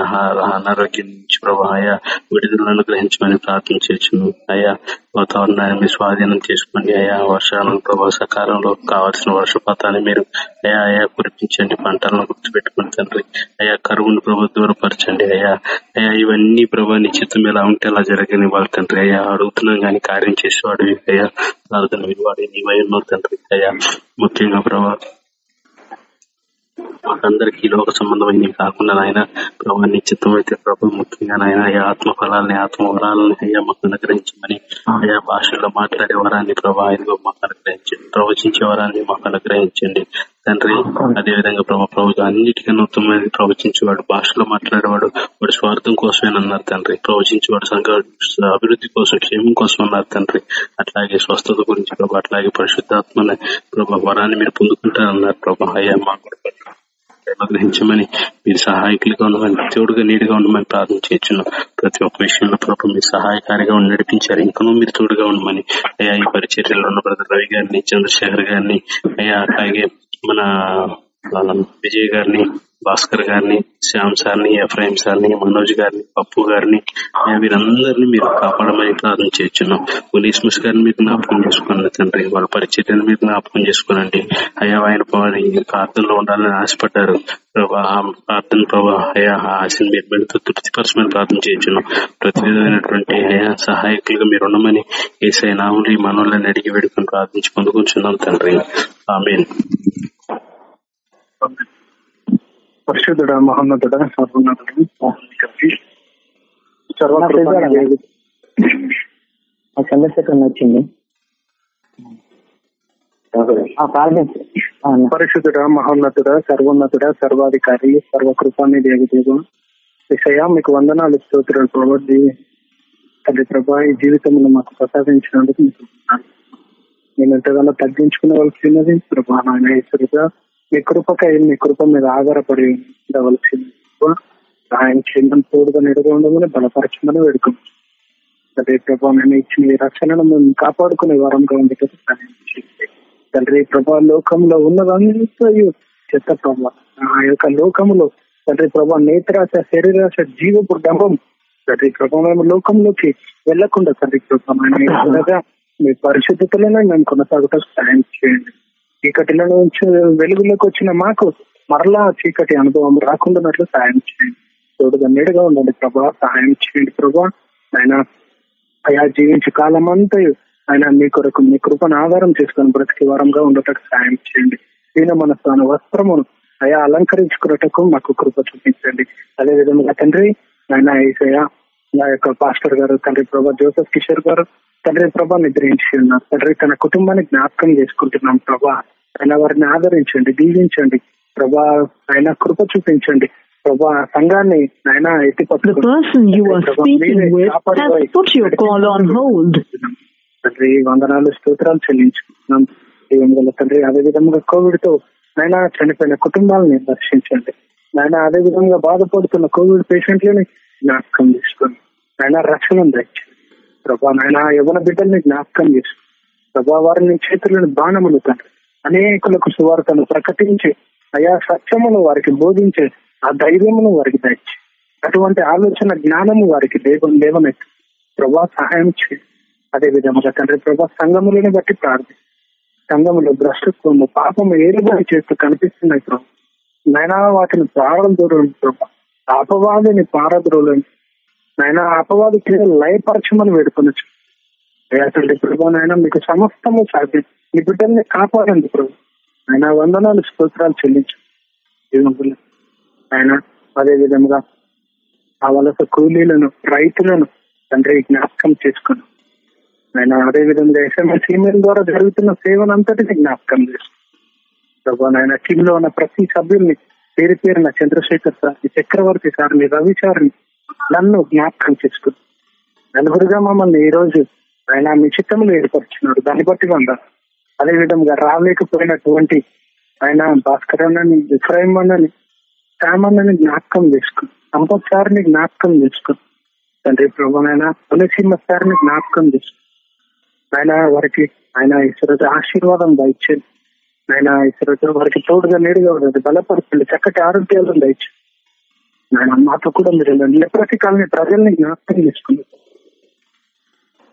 అనారోగ్యం నుంచి ప్రభా అయా విడుదలను గ్రహించమని ప్రార్థన చేస్తున్నాం. అయ్యా వాతావరణాన్ని మీ స్వాధీనం చేసుకోండి అయ్యా వర్షాలను ప్రభావ సకాలంలో కావాల్సిన వర్షపాతాన్ని మీరు అయా అయ్యా కురిపించండి పంటలను గుర్తుపెట్టుకుని తండ్రి. అయ్యా కరువును ప్రభు దూరపరచండి అయ్యా. అయ్యా ఇవన్నీ ప్రభా నిశ్చితం ఎలా ఉంటే అలా జరగని వాళ్ళ తండ్రి. అయ్యా అడుగుతున్నాం గానీ కార్యం చేసేవాడు అయ్యా. ప్రార్థన వినివాడు నీవై ఉన్నావు తండ్రి అయ్యా. ముఖ్యంగా ప్రభా మాకందరికీ లోక సంబంధమైనవి కాకుండా నాయన ప్రభా నిశ్చితం అయితే ప్రభు ముఖ్యంగా నాయన అయ్యా ఆత్మ ఫలాలని ఆత్మ వరాలని అయ్యా మాకు అనుగ్రహించమని అయ్యా భాషల్లో మాట్లాడే వరాన్ని ప్రభా ఇదిగో మాకు అనుగ్రహించండి. ప్రవచించే వరాన్ని మాకు అనుగ్రహించండి. తండ్రి. అదే విధంగా ప్రభా ప్రభు అన్నిటికన్నా ఉత్తమమైన ప్రవచించేవాడు భాషలో మాట్లాడేవాడు వాడు స్వార్థం కోసమే అన్నారు తండ్రి. ప్రవచించేవాడు సంఘ అభివృద్ధి కోసం క్షేమం కోసం అన్నారు తండ్రి. అట్లాగే స్వస్థత గురించి ప్రభా అట్లాగే పరిశుద్ధాత్మని ప్రభా వరాన్ని మీరు పొందుకుంటారన్నారు ప్రభా. అయ్యా కూడా అనుగ్రహించమని మీరు సహాయకులుగా ఉండమని తోడుగా నీడుగా ఉండమని ప్రార్థన చేస్తున్నాం. ప్రతి ఒక్క విషయంలో ప్రభు మీరు సహాయకారిగా ఉండి నడిపించారు. ఇంకనూ మీరు తోడుగా ఉండమని అయ్యా ఈ పరిచర్యలో ఉన్న బ్రదర్ రవి గారిని చంద్రశేఖర్ గారిని అయ్యా అట్లాగే మన విజయ్ గారిని భాస్కర్ గారిని శ్యామ్ సార్ని ఎఫ్రాయిం సార్ని మనోజ్ గారిని పప్పు గారిని వీరందరినీ మీరు కాపాడమని ప్రార్థన చేస్తున్నాం ఉలీస్మస్ గారిని మీరు జ్ఞాపకం చేసుకోండి తండ్రి. వాళ్ళ పరిచర్యను మీరు జ్ఞాపకం చేసుకోనండి. అయ్యా ఆయన వారి ప్రార్థనలో ఉండాలని ఆశపడ్డారు. ప్రభా ప్రార్థన ప్రభా అయా ఆ ఆశను మీరు పెడుతూ తృప్తిపరచమని ప్రార్థన చేస్తున్నాం. ప్రతి విధమైనటువంటి అయా సహాయకులుగా మీరు ఉండమని ఏసై నాములు ఈ మనోళ్ళని అడిగి వేడుకొని ప్రార్థించి పొందుకుంటున్నాం తండ్రి.
పరిశుద్ధుడ మహోన్నతుడ సర్వోన్నతుడు
ఆ ఆ, అన్న.
పరిశుద్ధుడ మహోన్నతుడ సర్వోన్నతుడ సర్వాధికారి సర్వకృపాన్ని దేవదేవ విషయ మీకు వందనాలు స్తోత్రాలు ప్రభు తల్లి ప్రభా ఈ జీవితంలో మాకు ప్రసాదించినందుకు మీకు. నేను ఎంతగానో తగ్గించుకునవలసినది ప్రభా నాయన ఈశ్వరుగా మీ కృపకై మీ కృప మీద ఆధారపడి ఉండవలసింది. సహాయం చేయడం తోడుగా నిడుగా ఉండమని బలపరచమని వేడుకుంటున్నాను అదే ప్రభా నేను ఇచ్చిన ఈ రక్షణను మేము కాపాడుకునే వారంగా చేయండి. తండ్రి ప్రభా లోకంలో ఉన్నదంతా చెత్త ప్రభా. ఆ యొక్క లోకములో తండ్రి ప్రభా నేత్రాశ శరీరాశ జీవపు డంబం. తండ్రి ప్రభా మేము లోకంలోకి వెళ్ళకుండా తండ్రి ప్రభా నాయన యేసురాజా, మీ పరిశుద్ధతలోనే మేము కొనసాగుతూ. సాయం చేయండి చీకటిలో నుంచి వెలుగులోకి వచ్చిన మాకు మరలా చీకటి అనుభవం రాకుండానట్లు సాయం చేయండి తోడుగా నీడగా ఉండండి ప్రభా. సహాయం చేయండి ప్రభా. ఆయన అయా జీవించే కాలం అంతా ఆయన మీ కొరకు మీ కృపను ఆధారం చేసుకుని బ్రతికి వారంగా ఉండటకు సాయం చేయండి ఈయన మన స్థాన వస్త్రమును అయా అలంకరించుకున్నటకు మాకు కృప చూపించండి. అదే విధంగా తండ్రి ఆయన ఈసయ నా యొక్క పాస్టర్ గారు తండ్రి ప్రభా జోసఫ్ కిషోర్ గారు తండ్రి ప్రభా నిద్రించి ఉన్నారు తండ్రి తన కుటుంబాన్ని జ్ఞాపకం చేసుకుంటున్నాం ప్రభా. ఆయన వారిని ఆదరించండి దీవించండి. ప్రభా ఆయన కృప చూపించండి. ప్రభా సంఘాన్ని ఆయన
hold.
తండ్రి వందనాలు స్తోత్రాలు చెల్లించుకుంటున్నాం. దేవుని వల్ల తండ్రి అదే విధంగా కోవిడ్తో ఆయన చనిపోయిన కుటుంబాలని దర్శించండి ఆయన అదే విధంగా బాధపడుతున్న కోవిడ్ పేషెంట్లని జ్ఞాపకం చేసుకోండి ఆయన రక్షణ దయచండి ప్రభా నాయన యవన బిడ్డల్ని జ్ఞాపకం చేసి. ప్రభా వారిని చేతులను బాణములు తండ్రి అనేకులకు సువార్తను ప్రకటించి అయా సత్యమును వారికి బోధించే ఆ ధైర్యమును వారికి దయచి అటువంటి ఆలోచన జ్ఞానము వారికి దేవం లేవనెత్తు. ప్రభా సహాయం చేయి. అదే విధముగా తండ్రి ప్రభా సంఘములను బట్టి ప్రార్థి సంగములు భ్రష్టత్వము పాపము ఏరుబడి చేస్తూ కనిపిస్తున్నాయి ప్రభు. నైనా వాటిని ప్రారంభ ప్రభా. అపవాదిని పారద్రోలని ఆయన అపవాది క్రియలు లయపరచమని వేడుకొనొచ్చు. అసలు ప్రభు నాయన మీకు సమస్తము సాధ్యం. మీ బిడ్డల్ని కాపాడండి ప్రభు. ఆయన వందనాలు స్తోత్రాలు చెల్లించు. ఆయన అదే విధంగా ఆ వలస కూలీలను రైతులను తండ్రి జ్ఞాపకం చేసుకుని. ఆయన అదే విధంగా ఎస్ఎంఎస్ ఈమెయిల్ ద్వారా జరుగుతున్న సేవనంతటిని జ్ఞాపకం చేసుకుని ప్రభు నాయన టీంలో లో ఉన్న ప్రతి సభ్యుల్ని పేరు పేరున చంద్రశేఖర్ సార్ చక్రవర్తి సార్ని రవి సార్ని నన్ను జ్ఞాపకం చేసుకుని నలుగురుగా మమ్మల్ని ఈ రోజు ఆయన మీ చిత్తములు ఏర్పరుచున్నాడు దాన్ని బట్టి వంద అదే విధంగా రాలేకపోయినటువంటి ఆయన భాస్కర్ అన్నని విక్రయం అన్నని శామ్ జ్ఞాపకం చేసుకుని సంపత్ సార్ని జ్ఞాపకం చేసుకుని తండ్రి ప్రభునైనా తులసిమ్మ సార్ని జ్ఞాపకం చేసుకుని ఆయన వారికి ఆయన ఈశ్వరుడు ఆశీర్వాదం దాయిచ్చాడు ఆయన ఈశ్వరుడు వారికి తోడుగా నేడుగా ఉండదు బలపరచండి చక్కటి ఆరోగ్యాలు దాయిచ్చు ఆయన మాతో కూడా మీరు లెప్రసి కాలనీ ప్రజల్ని జ్ఞాపకం చేసుకున్నారు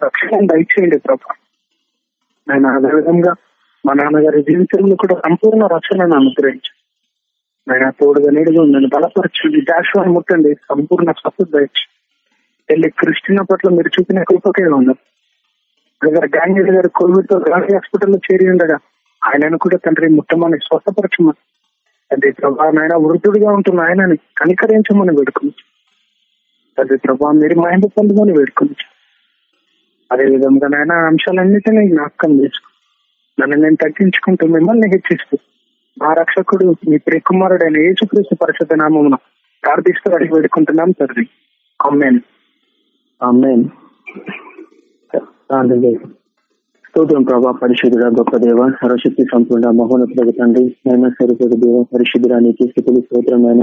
రక్షణ దయచేయండి ప్రభా. నేను అదేవిధంగా మా నాన్నగారి జీవితంలో కూడా సంపూర్ణ రక్షణను అనుగ్రహించండి. ఆయన తోడుగా నీడుగా ఉండండి బలపరచండి దాశ్వాన్ని ముట్టండి సంపూర్ణ స్వస్థత దయచి వెళ్ళి క్రిస్టియన్ పట్ల మీరు చూపిన కృపకే ఉన్నారు దగ్గర గాంధీ గారు కోవిడ్తో గాంధీ హాస్పిటల్లో చేరి ఉండగా ఆయనను కూడా తండ్రి ముట్టమని స్వస్థపరచమని తండ్రి ప్రభా నాయన వృద్ధుడిగా ఉంటున్న ఆయనని కనికరించమని వేడుకుని తండ్రి ప్రభా మీరు మహిళ పొందమని వేడుకుని. అదే విధంగా నాయన అంశాలన్నిటినీ జ్ఞాపకం చేసుకో నన్ను నేను తగ్గించుకుంటూ మిమ్మల్ని హెచ్చిస్తూ మా రక్షకుడు మీ ప్రియకుమారుడైన యేసుక్రీస్తు పరిషత్ నామమున ప్రార్థిస్తూ అడిగి వేడుకుంటున్నాం తండ్రి. అమ్మేన్
ప్రార్థన చేసి స్తోత్రం ప్రభా పరిశుద్ధుడ గొప్ప దేవ సర్వశక్తి సంపూర్ణ మహోన్నతులకు తండ్రి నైనా సరిపోదు దేవ పరిశుద్ధుడా నీకు స్థితులు స్తోత్రమైన.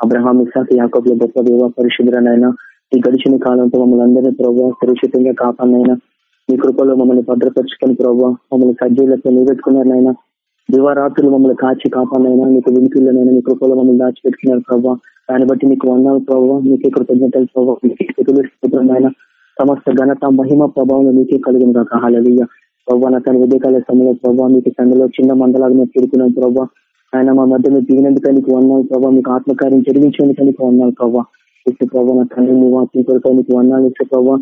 అబ్రహాం ఇసాక్ యాకబ్ల గొప్ప దేవ పరిశుద్ధుడనైనా ఈ గడిచిన కాలంతో మమ్మల్ని అందరినీ ప్రభావ సురక్షితంగా కాపాడినైనా. మీ కృపలో మమ్మల్ని భద్రపరుచుకొని ప్రభావ మమ్మల్ని సజ్జీలతో నిలబెట్టుకున్నారనైనా. దివారాత్రులు మమ్మల్ని కాచి కాపాడినైనా. మీకు వినికిళ్ళనైనా మీ కృపలో మమ్మల్ని దాచిపెట్టుకున్నారు ప్రభావ దాన్ని బట్టి మీకు వందాలు ప్రభావ మీకే కృతజ్ఞతలు ప్రభావ స్థితులు స్తోత్రమైన. సమస్త ఘనత మహిమ ప్రభావం మీకే కలిగిన కాక హాలయ్య ప్రభావ నా తన ఉదయకాల సమయంలో ప్రభావ మీకు సందులో చిన్న మందలాగా మేము పెడుతున్నాం ప్రభావ ఆయన మా మధ్య మీరు దిగినందుకు నీకు వన్నాను ప్రభావ మీకు ఆత్మకార్యం జరిగించేందుకు నీకు వన్నాను ప్రభావ ఇస్తే ప్రభావ నా తండ్రి మీ వాకి కొరకు నీకు వన్నాను ఇస్తే ప్రభావ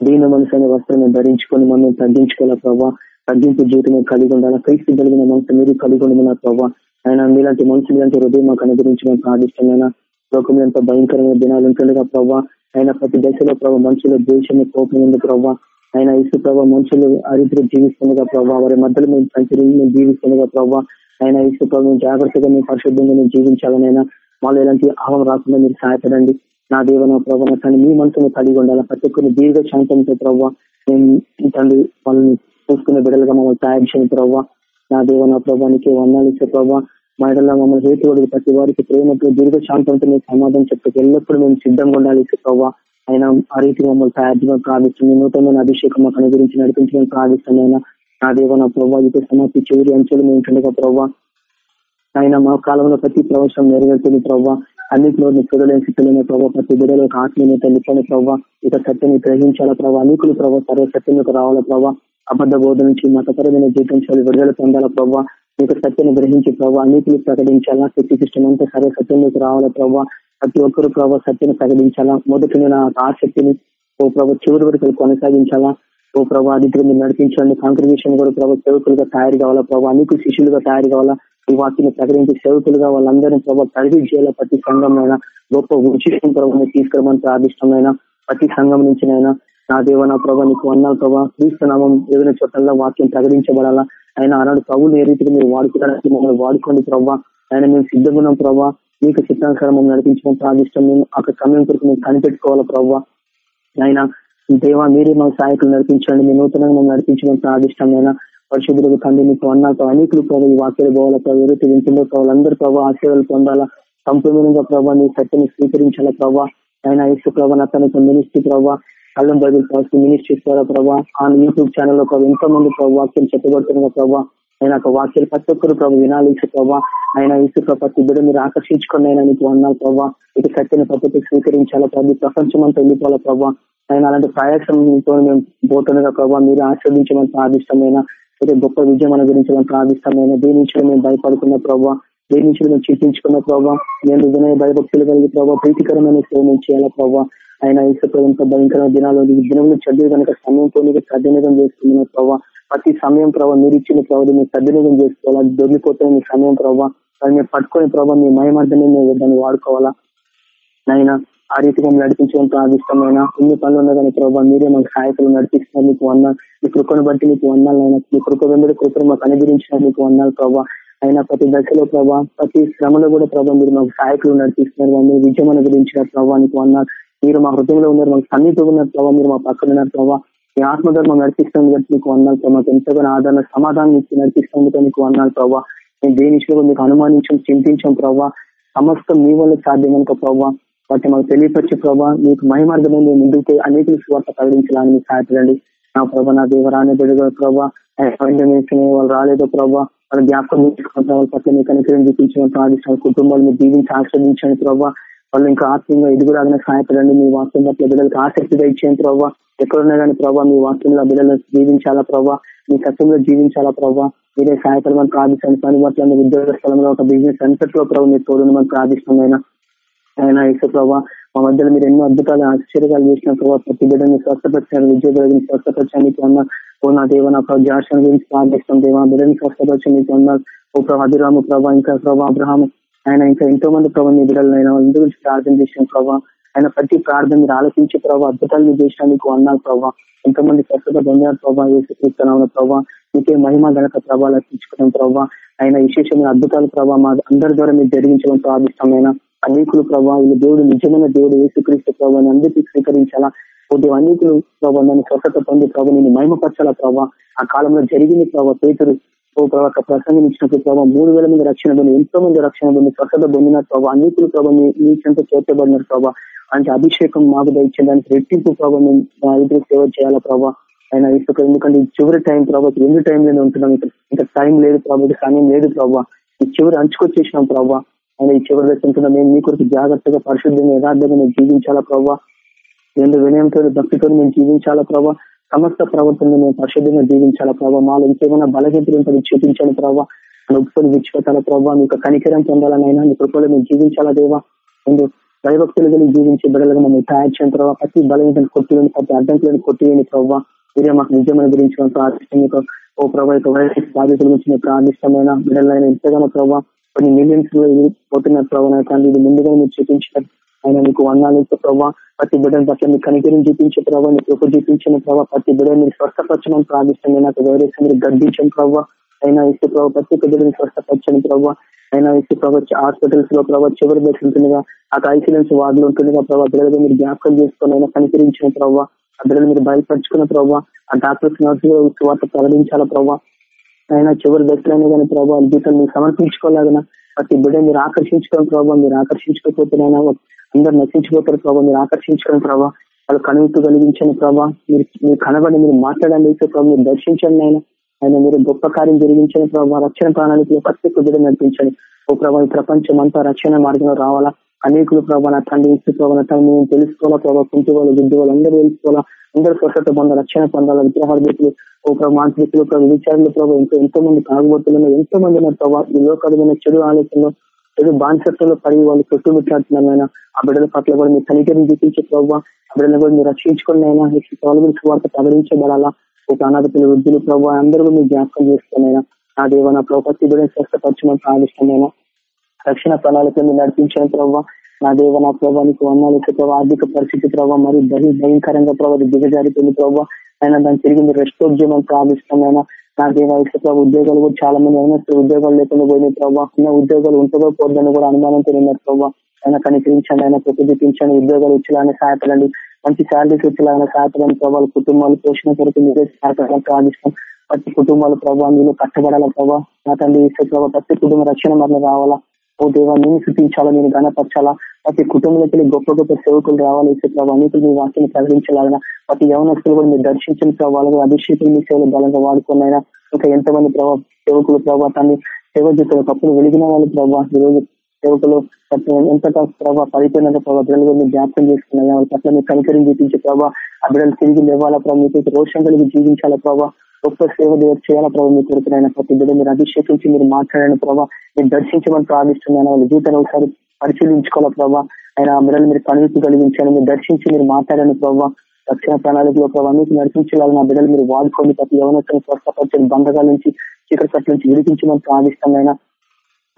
దీని మనసు అనే వస్త్రం ధరించుకొని మనం తగ్గించుకోవాలి ప్రభావ తగ్గింపు జీవితం కలిగి ఉండాలి? క్రీస్తు కలిగిన మనసు మీరు కలిగి ఉండమన్న ప్రభావ ఆయన మీలాంటి మనుషులు ఇలాంటి హృదయం మాకు అనుగ్రహించిన ప్రాదిష్టమైన లోకం ఎంత భయంకరమైన దినాలు ఉంటుండగా ప్రభావ ఆయన ప్రతి దశలో ప్రభావ మనుషుల ద్వేషమే కోపం ఉంది ప్రభావ ఆయన ఇసు ప్రభావ మనుషులు అరిద్ర జీవిస్తుండగా ప్రభావ వారి మధ్యలో మేము సంచరి మేము జీవిస్తుండగా ప్రభావ ఆయన ఇసు ప్రభావం జాగ్రత్తగా మేము పరిశుద్ధంగా మేము జీవించాలనైనా వాళ్ళు ఎలాంటి అహం రాకుండా మీరు సహాయపడండి. నా దేవ నా ప్రభావ నా మీ మనసును కలిగి ఉండాలి. ప్రతి ఒక్కరిని దీర్ఘ శాంతంతో ప్రభావ మేము తండ్రి వాళ్ళని చూసుకునే బిడ్డలుగా మమ్మల్ని తయారు చేయని ప్రభావ నా దేవన నా ప్రభానికి వందాలు ఇచ్చే ప్రభావ మా ఇడలో మమ్మల్ని హేతువుడు ప్రతి వారికి ప్రేమతో దీర్ఘ శాంతంతో మేము సమాధానం చెప్తే ఎల్లప్పుడూ మేము సిద్ధంగా ఉండాలి ఇచ్చే ప్రభావ ఆయన ఆ రీతి మమ్మల్ని తయారు చేయడం ప్రార్థిస్తుంది. నూతనమైన అభిషేకం మాకు అనుగురించి నడిపించడం ప్రార్థిస్తున్నాయి నా దేవ నా ప్రభావ ఇదే సమాప్తి చివరి అంచెలు మేము ఉంటుండగా ప్రభావ ఆయన మా కాలంలో ప్రతి ప్రవేశం నెరవేరుతుంది ప్రవ్వా అన్నింటిలో చూడలేని స్థితిలోనే ప్రభావ ప్రతి బిడ్డలో ఒక ఆత్మీయ తల్లిపోయిన ప్రభావ ఇక సత్యాన్ని గ్రహించాల ప్రభావ అనేకులు ప్రభావ సర్వ సత్యంలోకి రావాల ప్రభావ అబద్ధ బోధ నుంచి మతపరమైన జీవించాలి విడుదల పొందాల ప్రభావ మీకు సత్యను గ్రహించి ప్రభావ అన్నిటిని ప్రకటించాలా? శక్తి సిస్టమ్ అంతా సర్వ సత్యంలోకి రావాల ప్రభావ ప్రతి ఒక్కరు ప్రభావ సత్యాన్ని ప్రకటించాలా? మొదటి నేను ఆసక్తిని ఓ ప్రభావ చివరి వరకు కొనసాగించాలా? ఓ ప్రభావ అదిగా మీరు నడిపించండి. కాంగ్రిగేషన్ కూడా ప్రభావ సేవకులుగా తయారు కావాలా? ప్రభావ అనేక శిష్యులుగా తయారు కావాలా? ఈ వాక్యని ప్రకటించి సేవకులుగా వాళ్ళందరినీ ప్రభావ తరబి చేయాల ప్రతి సంఘంలో గొప్ప ఉచితం ప్రభావం తీసుకురమని ప్రార్థిష్టమైన? ప్రతి సంఘం నుంచినైనా నా దేవ నా ప్రభా నీకు అన్నా ప్రభా. క్రీస్తునామం ఏదైనా చోట్ల వాక్యం ప్రకటించబడాలా? ఆయన ఆనాడు ప్రభులు ఏ రీతిగా మీరు వాడుకోవడానికి మమ్మల్ని వాడుకోండి ప్రభావ ఆయన మేము సిద్ధంగా ప్రభావ మీకు చిత్తానుసారం నడిపించడం ప్రార్థిష్టం మేము అక్కడ సమయం కొరకు మేము కనిపెట్టుకోవాలి ప్రభావ ఆయన దేవా మీరే మా సహాయకులు నడిపించండి. మీ నూతనంగా మేము నడిపించడం ప్రార్థిష్టమైన పరిశుద్ధులకు తండ్రి మీకు అన్నాక అనేకులు ప్రభావ ఈ వాక్యాలు పోవాలా ప్రభావ ఎవరైతే వింటుందో ప్రభావ అందరూ ప్రభావ ఆశీర్వాదాలు పొందాలా? సంపూర్ణంగా ప్రభావ నీ సత్యని స్వీకరించాలా ప్రభావ ఆయన ఇసు ప్రభావ తనకు మినిస్ట్రీ ప్రభావ కళ్ళం బైబుల్ మినిస్ట్రీ ద్వారా ప్రభావ ఆ యూట్యూబ్ ఛానల్ ఒక ఎంతో మంది ప్రభావ వాక్యం చెప్పబడుతున్న ప్రభావ ఆయన ఒక వాక్యాలు ప్రతి ఒక్కరు ప్రభు వినాలి ఇసు ప్రభావ ఆయన ఇసు ప్రతి బిడ్డ మీరు ఆకర్షించుకుని అయినా నీకు వందాలి ప్రభావ ఇక సత్యని పద్ధతి స్వీకరించాలా ప్రభు? ప్రపంచం అంతా వెళ్ళిపోవాలా ప్రభావ ఆయన అలాంటి ప్రయాసంతో మేము పోతుండగా ప్రభావ మీరు ఆస్వాదించమని ప్రార్థిష్టమైన అయితే గొప్ప విజయం అనుగ్రహించమని ప్రార్థిష్టమైన దీని నుంచి మేము భయపడుకున్న ప్రభావ దేని నుంచి మేము చింతించుకున్న ప్రభావ నేను వినయ భయభక్తులు కలిగి ప్రభావ ప్రీతికరమైన సేవ మేము చేయాలా ప్రభావ ఆయన ఇసుక భయంకరమైన దినాలు దినములు చదివి కనుక సమయంతో సద్వినియోగం చేసుకున్న ప్రభావ ప్రతి సమయం ప్రభావ మీరు ఇచ్చిన ప్రభావ మీరు సద్వినియోగం చేసుకోవాలి? దొరికిపోతున్న మీ సమయం ప్రభావ దాన్ని పట్టుకొని ప్రభావ మీ మయమర్థమే మేము దాన్ని వాడుకోవాలా? నైనా ఆ రీతిగా నడిపించడం ప్రార్థిష్టమైన ఇన్ని పనులు ఉన్నా కానీ ప్రభావ మీరే మాకు సహాయకులు నడిపిస్తున్నారు. మీకు వందాలు మీ కృపను బట్టి మీకు వందాలు అయినా మీ కృప వెంబడి కృపను మాకు అనుగ్రహించిన మీకు వందాలు ప్రభావ అయినా ప్రతి దశలో ప్రభావ ప్రతి శ్రమలో కూడా ప్రభావ మీరు మాకు సహాయకులు నడిపిస్తున్నారు. మీరు విజయం అనుగ్రహించిన ప్రభావానికి వందాలు మీరు మా హృదయంలో ఉన్నారు మాకు సన్నిధిగా ఉన్నారు ప్రభావ మీరు మా పక్కన ఉన్నారు ప్రభావ మీ ఆత్మధర్మం నడిపిస్తుంది కాబట్టి మీకు వందాలు ప్రభావ ఎంతగానో ఆదరణ సమాధానం ఇచ్చి నడిపిస్తుంది నీకు వందాలు ప్రభావ మేము దేని విషయంలో మీకు అనుమానించాం చింతించాం ప్రభావ సమస్తం మీ వల్ల సాధ్యం కనుక ప్రభావ వాటిని మాకు తెలియపరిచే ప్రభావ మీకు మహిమార్గమే మేము ముందుకు అనేక స్వార్థ ప్రకటించాలని మీకు సహాయపడండి. నా ప్రభా నా దేవరాని బిడ్డగా ప్రభావ వాళ్ళు రాలేదో ప్రభావ వాళ్ళ జ్ఞాపకం తీసుకుంటాం వాళ్ళ పట్ల మీకు అనుకరణ చూపించడం ప్రార్థిస్తాం కుటుంబాలు మీరు దీవించి ఆశ్రదించండి ప్రభావ వాళ్ళు ఇంకా ఆత్మీయంగా ఎదుగురాగానే సహాయపడండి. మీ వాక్యం పట్ల బిడ్డలకు ఆసక్తిగా ఇచ్చేయండి ప్రభావ ఎక్కడున్నా కానీ ప్రభావ మీ వాక్యంలో బిడ్డలు జీవించాలా ప్రభావ మీ కష్టంలో జీవించాలా ప్రభావ మీరే సహాయపడమని ప్రార్థిస్తాను పని పట్ల మీ ఉద్యోగ స్థలంలో ఒక బిజినెస్ అంతట్లో ప్రభావ మీరు తోడునమని ప్రార్థిస్తున్నాయినా ఆయన ఇసు ప్రభావ మా మధ్యలో మీరు ఎన్నో అద్భుతాలు ఆశ్చర్యాలు చేసిన ప్రభావ ప్రతి బిడ్డని స్వస్థపరిచారు ఉద్యోగుల స్వస్థపరచడానికి అన్న ఓ నా దేవ నా ప్రభావ జాషన్ గురించి ప్రార్థిస్తాం. దేవా బిడ్డని స్వస్థపరచడానికి అన్న ఓ ప్రభావ అభిరాము ప్రభావ ఇంకా ప్రభావ అబ్రహాము. ఆయన ఇంకా ఎంతో మంది ప్రభావ మీ బిడ్డలు ఆయన ఇందు గురించి ప్రార్థన చేసిన ప్రభావ ఆయన ప్రతి ప్రార్థన మీరు ఆలోచించే ప్రభావ అద్భుతాలు మీరు చేసిన మీకు అన్నారు ప్రభావ ఎంతమంది స్వస్థత పొందారు ప్రభావ ఏసుక్రీస్తున్నాం ప్రభావ మీకే మహిమ గణక ప్రభావాలు అర్పించుకోవడం ప్రభావ ఆయన విశేషమైన అద్భుతాలు ప్రభావ మా అందరి ద్వారా మీరు జరిగించడం ప్రార్థిష్టమైన అనేకులు ప్రభావ వీళ్ళు దేవుడు నిజమైన దేవుడు ఏసుక్రీస్తు ప్రభావం అందరికీ స్వీకరించాలా? కొద్దిగా అనేకులు ప్రభావ నన్ను స్వస్థత పొంది ప్రభావ నేను మహిమపరచాలా ప్రభావ ఆ కాలంలో జరిగింది ప్రభావ పేతుడు ఓ ప్రభావ ప్రసంగం ఇచ్చినప్పుడు ప్రభావ మూడు వేల మంది రక్షణ పొంది ఎంతో మంది రక్షణ పొంది స్వస్థత పొందిన ప్రభావ అనేకులు ప్రభావ మీ చెంత చేర్చబడినారు ప్రభావ అంటే అభిషేకం మాకు దానికి రెట్టింపు ప్రభావ మేము ఇద్దరు సేవ చేయాలా ప్రభావ ఆయన ఇసుక ఎందుకంటే చివరి టైం ప్రభావ రెండు టైంలోనే ఉంటున్నాం. ఇంకా టైం లేదు ప్రభావ సమయం లేదు ప్రభావ ఈ చివరి అంచుకొచ్చేసినాం ప్రభావ ఆయన ఈ చివరి దశ మేము మీ కొరకు జాగ్రత్తగా పరిశుద్ధంగా యథార్థంగా మేము జీవించాలా ప్రభావ రెండు వినయంతో భక్తితో మేము జీవించాలా ప్రభావ సమస్త ప్రవర్తన మేము పరిశుద్ధంగా జీవించాలా ప్రభావ మాలో ఇంకేమైనా బలహీనతలు చూపించాలి ప్రభావ మన ఉప్పుని ప్రభావ మీకు కనికరం పొందాలనైనా మీ కృపలో మేము జీవించాలా దేవా? భయభక్తులు కలిగి జీవించే బిడ్డలుగా మమ్మల్ని తయారు చేయడం ప్రభావ ప్రతి బలహీనతను కొట్టివేని ప్రతి అడ్డంకులను కొట్టివేని ప్రభావ మీరే మాకు నిజమైన గురించి ప్రార్థిస్తాం ఓ ప్రభావ వైరస్ బాధితుల గురించి ప్రార్థిష్టమైన బిడ్డలైన ఎంతగానో ప్రభావ కొన్ని మిలియన్స్ పోతున్న ప్రభావ కానీ ఇది ముందుగా మీరు చూపించారు. ఆయన మీకు వందాలు ప్రభావ ప్రతి బిడ్డను పట్ల మీకు కనికరిని చూపించే ప్రభావ మీకు చూపించిన ప్రభావ ప్రతి బిడ్డ మీరు స్వస్థపరచమని ప్రార్థిస్తాం నాకు వైరస్ మీరు గర్భించని ప్రభావ అయినా ఇసు ప్రభావ ప్రతి బిడ్డని స్వస్థపరచని ప్రభావ అయినా ఇసు ప్రభావ హాస్పిటల్స్లో ప్రభావ చివరి దశ ఉంటుందిగా. ఆ ఐసీలెన్స్ వార్డులు ఉంటుందిగా ప్రభావ. బిడ్డలుగా మీరు జ్ఞాపకం చేసుకుని అయినా కనికరించిన ప్రభావ ఆ బిడ్డలు మీరు బయలుపరుచుకున్న ప్రభావ ఆ డాక్టర్స్ నర్సులు వార్త ప్రకటించాల ప్రభావ? అయినా చివరి దశలైనా కానీ ప్రభావ గీతలు మీరు సమర్పించుకోలేదన ప్రతి బిడ్డ మీరు ఆకర్షించుకోని ప్రభావ మీరు ఆకర్షించుకోకపోతేనైనా అందరు నశించిపోతారు ప్రభావ మీరు ఆకర్షించుకోని ప్రభావ వాళ్ళు కనువిత్తు కలిగించని ప్రభావ. మీరు మీరు కనబడి మీరు మాట్లాడండి ప్రభావ మీరు దర్శించండి ఆయన ఆయన మీరు గొప్ప కార్యం జరిగించండి ప్రభావ రక్షణ ప్రాణానికి ప్రతి బిడ్డ నడిపించండి. ఓ ప్రభావ ప్రపంచం అంతా రక్షణ మార్గంలో రావాలా? అనేకులు ప్రభావ నా తండ్రి ఇస్తూ ప్రభావ నా తండ్రి మేము తెలుసుకోవాలా ప్రభావ కుంటి వాళ్ళు గుడ్డి వాళ్ళు అందరూ తెలుసుకోవాలా? అందరూ స్వచ్ఛత పొందాలి? రక్షణ పొందాలి? విగ్రహాలు ఓ ప్రభావ మాంత్రికులు ప్రభావ విచారణలు ప్రభావ ఇంకా ఎంతో మంది తాగుబోతులు ఎంతో మంది ఉన్నారు ప్రభావ ఈ లోకమైన చెడు ఆలోచనలో ఏదో బానిసత్వంలో పడి వాళ్ళు చుట్టుముట్టాడుతున్నారైనా ఆ బిడ్డల పట్ల కూడా మీరు తనిఖీని చూపించే ప్రభావ ఆ బిడ్డలను కూడా మీరు రక్షించుకుని అయినా వాళ్ళ గురించి వార్త ప్రకటించబడాలా? ఒక అనాథ పిల్లలు వృద్ధులు ప్రభు అందరూ మీ జ్ఞాపకం చేసుకున్నాయినా నా దేవ నా ప్రభావ శిబిరం స్వస్థపరచమని ప్రార్థిస్తున్నాయినా రక్షణ ప్రణాళికలు మీరు నడిపించిన ప్రభావ నా దేవ నా ప్రభావానికి వందాలు ప్రభావ ఆర్థిక పరిస్థితి ప్రభావ మరియు బహి భయంకరంగా ప్రభావ దిగజారిపోయింది ప్రభావ అయినా దాన్ని తిరిగి మీరు రెస్టోర్ చేయమని ప్రార్థిస్తున్నాయినా నా దేవ ప్రభావ ఉద్యోగాలు కూడా చాలా మంది అయినా ఉద్యోగాలు లేకుండా పోయినాయి ప్రభావ ఉన్న ఉద్యోగాలు ఉంటుందో పోద్దని కూడా అనుమానం తెలియదు ప్రభావ ఆయన కనికరించండి ఆయన ప్రతిదీపించండి ఉద్యోగాలు ఇచ్చేలానే సహాయపడండి. మంచి శాలరీస్ వచ్చేలాగా సహాయపడండి ప్రభావ కుటుంబాలు పోషణ కొరకు మీరే సహాయపడాలని ప్రార్థిస్తాం ప్రతి కుటుంబాల ప్రభావ మీరు కట్టబడాల ప్రభావ నా తండ్రి ప్రభావ ప్రతి కుటుంబ రక్షణ మరణ రావాలా? ఓ దేవా నేను చూపించాలా నేను గణపరచాలా ప్రతి కుటుంబంలోకి గొప్ప గొప్ప సేవకులు రావాలి ఇసే ప్రభావ అనేకులు మీ వాక్యం ప్రకటించాలన్నా ప్రతి యవనస్తులు కూడా మీరు దర్శించిన ప్రభావాలకు అభిషేకులు మీ సేవలు బలంగా వాడుకున్నాయినా ఇంకా ఎంతమంది ప్రభావ సేవకులు ప్రభావ తన్ని సేవ చేసిన ఒకప్పుడు వెలిగిన వాళ్ళు ప్రభావ ఈ రోజు సేవకులు ఎంత ప్రభావ పడిపోయినంత ప్రభావ బిడ్డలు మీరు జ్ఞాపకం చేసుకున్నాయా? వాళ్ళ పట్ల మీరు కనికరిని చూపించే ప్రభావ ఆ బిడ్డలు తిరిగి లేవాలా ప్రభావ మీకు రోషం కలిగి జీవించాలా ప్రభావ గొప్ప సేవ దేవుడు చేయాలా ప్రభావ మీ కొడుకునైనా ప్రతి బిడ్డ మీరు అభిషేకించి మీరు మాట్లాడిన ప్రభావ మీరు దర్శించమని ప్రార్థిస్తున్నాను. వాళ్ళ జీవితాన్ని ఒకసారి పరిశీలించుకోవాలా ప్రభావ ఆయన బిడ్డలు మీరు కనువిప్పు కలిగించాలి మీరు దర్శించి మీరు మాట్లాడిన ప్రభావ రక్షణ ప్రణాళికలో ప్రభావ మీకు నడిపించాలని నా బిడ్డలు మీరు వాడుకోండి. ప్రతి యవనత్వం స్వస్థపరిచిన బంధకాల నుంచి చీకటి పట్ల నుంచి విడిపించమని ప్రార్థిస్తామైనా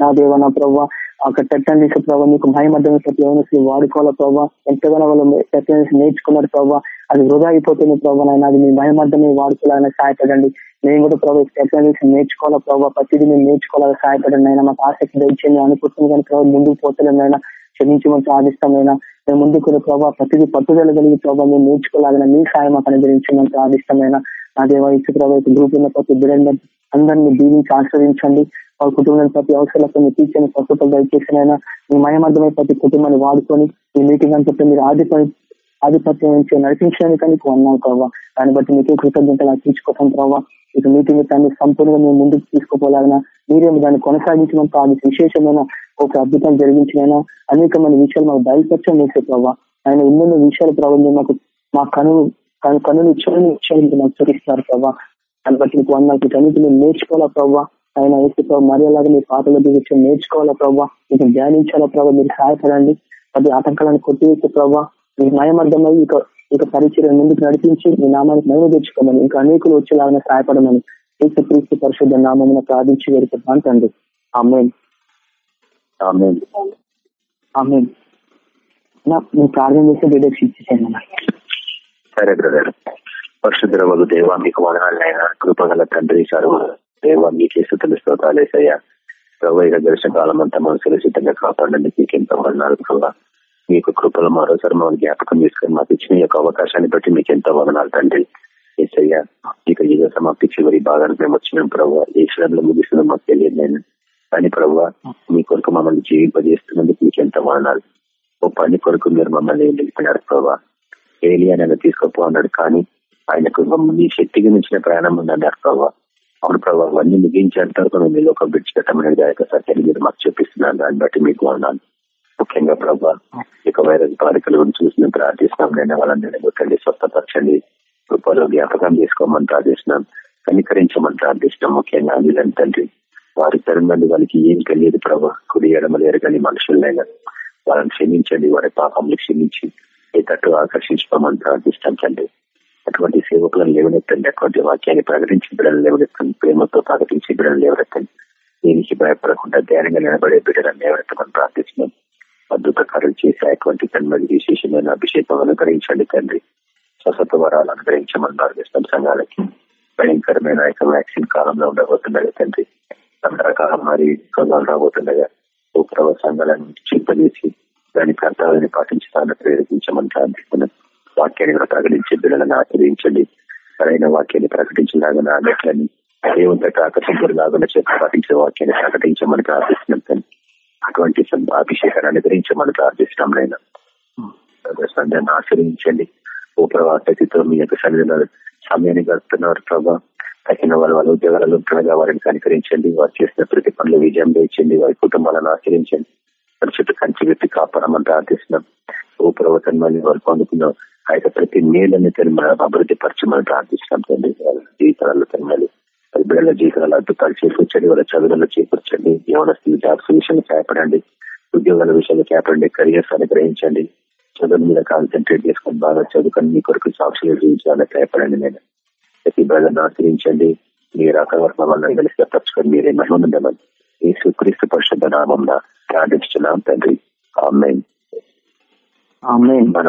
నా దేవ నా ప్రభావ అక్కడ చట్టం ప్రభావ నీకు భయమర్థమే ప్రతి యవనస్తులు వాడుకోవాలా ప్రభావ ఎంతగానో వాళ్ళు చట్టం నేర్చుకున్నారు ప్రభావ అది వృధా అయిపోతుంది ప్రభావ నాయన అది మీ భయమర్థమే వాడుకోవాలని సహాయపడండి. మేము కూడా ప్రభావ చట్టం చేసి నేర్చుకోవాలా ప్రభావ ప్రతిదీ మేము నేర్చుకోవాలని సహాయపడండి అయినా మాకు ఆసక్తి దయచేయండి అనుకుంటుంది కానీ ప్రభావ ముందుకు పోతలేమైనా క్షమించమని ప్రార్థిస్తామైనా మేము ముందుకు ప్రభావ ప్రతిదీ పట్టుదల కలిగి ప్రభావ మేము నేర్చుకోవాలని మీ సాయం మాకు అనుగ్రహించమని ప్రార్థిస్తామైనా అదే దేవ ప్రభావ గ్రూప్ ఉన్న ప్రతి బిడ్డ అందరినీ దీవించి ఆశ్రదించండి వాళ్ళ కుటుంబం ప్రతి అవసరాలకు మీరు తీర్చని ప్రస్తుతం అయినా మీ మయమర్థమై ప్రతి కుటుంబాన్ని వాడుకొని ఈ మీటింగ్ అంతా మీరు ఆధిపత్యం ఆధిపత్యం నుంచి నడిపించడానికి నీకు అన్నావు కావా దాన్ని బట్టి మీకే కృతజ్ఞతలు అర్పించుకోవటం ప్రభావ ఇక మీటింగ్ దాన్ని సంపూర్ణంగా మేము ముందుకు తీసుకుపోలాగిన మీరేమి దాన్ని కొనసాగించడం కాదు విశేషమైన ఒక అద్భుతం జరిగించిన అనేకమైన విషయాలు మాకు బయలుపరచడం వేసే ప్రభావ ఆయన ఎన్నెన్నో విషయాలు ప్రభావం మాకు మా కను కనులు చూడని విషయాలు మాకు చూపిస్తారు ప్రభావ దాన్ని బట్టి మీకు వందలకి అన్నిటి మేము నేర్చుకోవాలా ప్రభావ ఆయన వేసే ప్రభావ మర్యాదగా మీ పాటల దిగుచ్చి నేర్చుకోవాలా ప్రభావ మీకు ధ్యానించాలా ప్రభావ మీరు సహాయపడండి. అది ఆటంకాలను కొట్టివేసే ప్రభావ మీ మయమర్థమై ఇక ఇక పరిచయం ముందుకు నడిపించి మీ నామానికి మేము తెచ్చుకోమని ఇంకా అనేకులు వచ్చేలాగా సహాయపడమని ఏసు క్రీస్తు పరిశుద్ధ నామం ప్రార్థించి వేరుకుంటాను తండ్రి. ఆమెన్. ఆమెన్. నేను ప్రార్థన చేసే బిడ్డకు ఇచ్చేసాను
సరే బ్రదర్. పరిశుద్ధ వగు దేవా మీకు వదనాలైనా కృపగల తండ్రి సరువు దేవ మీకే సుతలు స్తోతాలేసయ్యా ప్రభు ఇక దర్శన కాలం అంతా మనం సురక్షితంగా కాపాడండి మీకు ఎంతో వదనాలు ప్రభావ మీకు కృపలు మరోసారి మమ్మల్ని జ్ఞాపకం చేసుకుని మాకు ఇచ్చిన యొక్క అవకాశాన్ని బట్టి మీకు ఎంతో వదనాలు తండ్రి. ఏసయ్యా ఇక యుగ సమాప్తి చివరి భాగానికి మేము వచ్చినాం ప్రభావ ఏ క్షణంలో ముగిస్తుందో మాకు తెలియదు నేను. కానీ ప్రభావ మీ కొరకు మమ్మల్ని జీవింపజేస్తున్నందుకు మీకు ఎంతో వదనాలు. ఓ పని కొరకు మీరు మమ్మల్ని నిలిపినారు ప్రభావ ఏలి అని తీసుకోపో అన్నాడు కానీ ఆయన కృపం నీ శక్తికి మించిన ప్రయాణం ఉందన్నారు ప్రభావ అవును ప్రభావ అవన్నీ ముగించేంత వరకు మేము ఈ లోకం విడిచిపెట్టమనేది ఆ యొక్క సత్యాన్ని మీరు మాకు చూపిస్తున్నాను. దాన్ని బట్టి మీకు అన్నాను. ముఖ్యంగా ప్రభావ ఇక వైరస్ బాధికల గురించి చూసి ప్రార్థిస్తున్నాం. నేను వాళ్ళని కొట్టండి స్వస్థపరచండి. కృపలో జ్ఞాపకం చేసుకోమని ప్రార్థిస్తున్నాం. కనికరించమని ప్రార్థిస్తున్నాం. ముఖ్యంగా అందులో తండ్రి వారి తరుణండి వాళ్ళకి ఏం తెలియదు ప్రభావ. కుడి ఎడమలేరు కానీ మనుషులైనా వాళ్ళని క్షమించండి. వారి పాపంలో క్షమించి ఏ తట్టు ఆకర్షించుకోమని ప్రార్థిస్తాం తండ్రి. అటువంటి సేవకులను లేవనెత్తండి. అటువంటి వాక్యాన్ని ప్రకటించి బిడ్డలు లేవనెత్తండి. ప్రేమతో ప్రకటించి బిడ్డలు లేవనెత్తండి. దీనికి భయపడకుండా ధ్యానంగా నిలబడే బిడ్డలను లేవనెత్తమని ప్రార్థిస్తున్నాం. అద్భుతకారులు చేసి అటువంటి కన్మడి విశేషమైన అభిషేకం అనుగ్రహించండి తండ్రి. స్వసత్వ వరాలు అనుగ్రహించమని ప్రార్థిస్తాం సంఘాలకి. భయంకరమైన యొక్క వ్యాక్సిన్ కాలంలో ఉండబోతుండగా తండ్రి. రకరకాల మరి రోగాలు రాబోతుండగా ఉపరవ సంఘాలను చింపజేసి దాని కర్తవ్యాన్ని పాటించడానికి ప్రేరేపించమని ప్రార్థిస్తున్నాం. వాక్యాన్ని కూడా ప్రకటించే బిడ్డలను ఆశ్రయించండి. సరైన వాక్యాన్ని ప్రకటించలాగా అన్నట్లని దేవుని ఆకర్షింపుడు లాగా చేత పాటించే వాక్యాన్ని ప్రకటించమని ప్రార్థిస్తున్నాం కానీ అటువంటి అభిషేకాన్ని అనుగ్రహించమని ప్రార్థిస్తున్నాం నేను సంధ్యాన్ని ఆశ్రయించండి. ఓ ప్రభావితో మీ యొక్క సన్నిధిలో సమయాన్ని గడుపుతున్నారు ప్రభా. తగిన వాళ్ళ వాళ్ళ ఉద్యోగాలలో ఉంటుండగా వారిని కనికరించండి. వారు చేసిన ప్రతి పనులు విజయం ఇచ్చండి వారి కుటుంబాలను ఆశ్రయించండి. వారి చుట్టూ కంచి వ్యక్తి కాపాడమని ప్రార్థిస్తున్నాం. ఓ ప్రవర్తన వారు పొందుకున్న ఆ యొక్క ప్రతి మేలని తన అభివృద్ధి పరచమని ప్రార్థిస్తున్నాం తండ్రి. జీవితాలలో తనమల్లి వారి బిడ్డల జీవితాలలో అద్భుతాలు చేకూర్చండి వాళ్ళ చదువులలో చేకూర్చండి యవనస్తులు జాబ్స్ విషయంలో చేపడండి ఉద్యోగాల విషయంలో చేపడండి కెరియర్స్ అనుగ్రహించండి. చదువు మీద కాన్సన్ట్రేట్ చేసుకొని బాగా చదువుకొని మీ కొరకు సాక్షులు జీవించాలని భయపడండి నేను. ప్రతి బిడ్డలను ఆశ్రయించండి. మీరు అక్కడ వరకు మమ్మల్ని కలిసి తప్పించుకొని మీరే మహిమనుండమని ఈ సుక్రీస్తు పరిషత్ నామంలో ప్రార్థించున్నాం తండ్రి. మన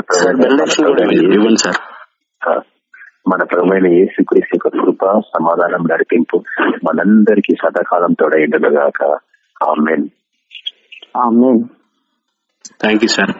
సార్
మన ప్రమైన ఏ సుక్రీస్తు యొక్క కృప సమాధానం నడిపింపు మనందరికీ సదాకాలం తోడైండగాక amen.
Amen.
Thank you sir.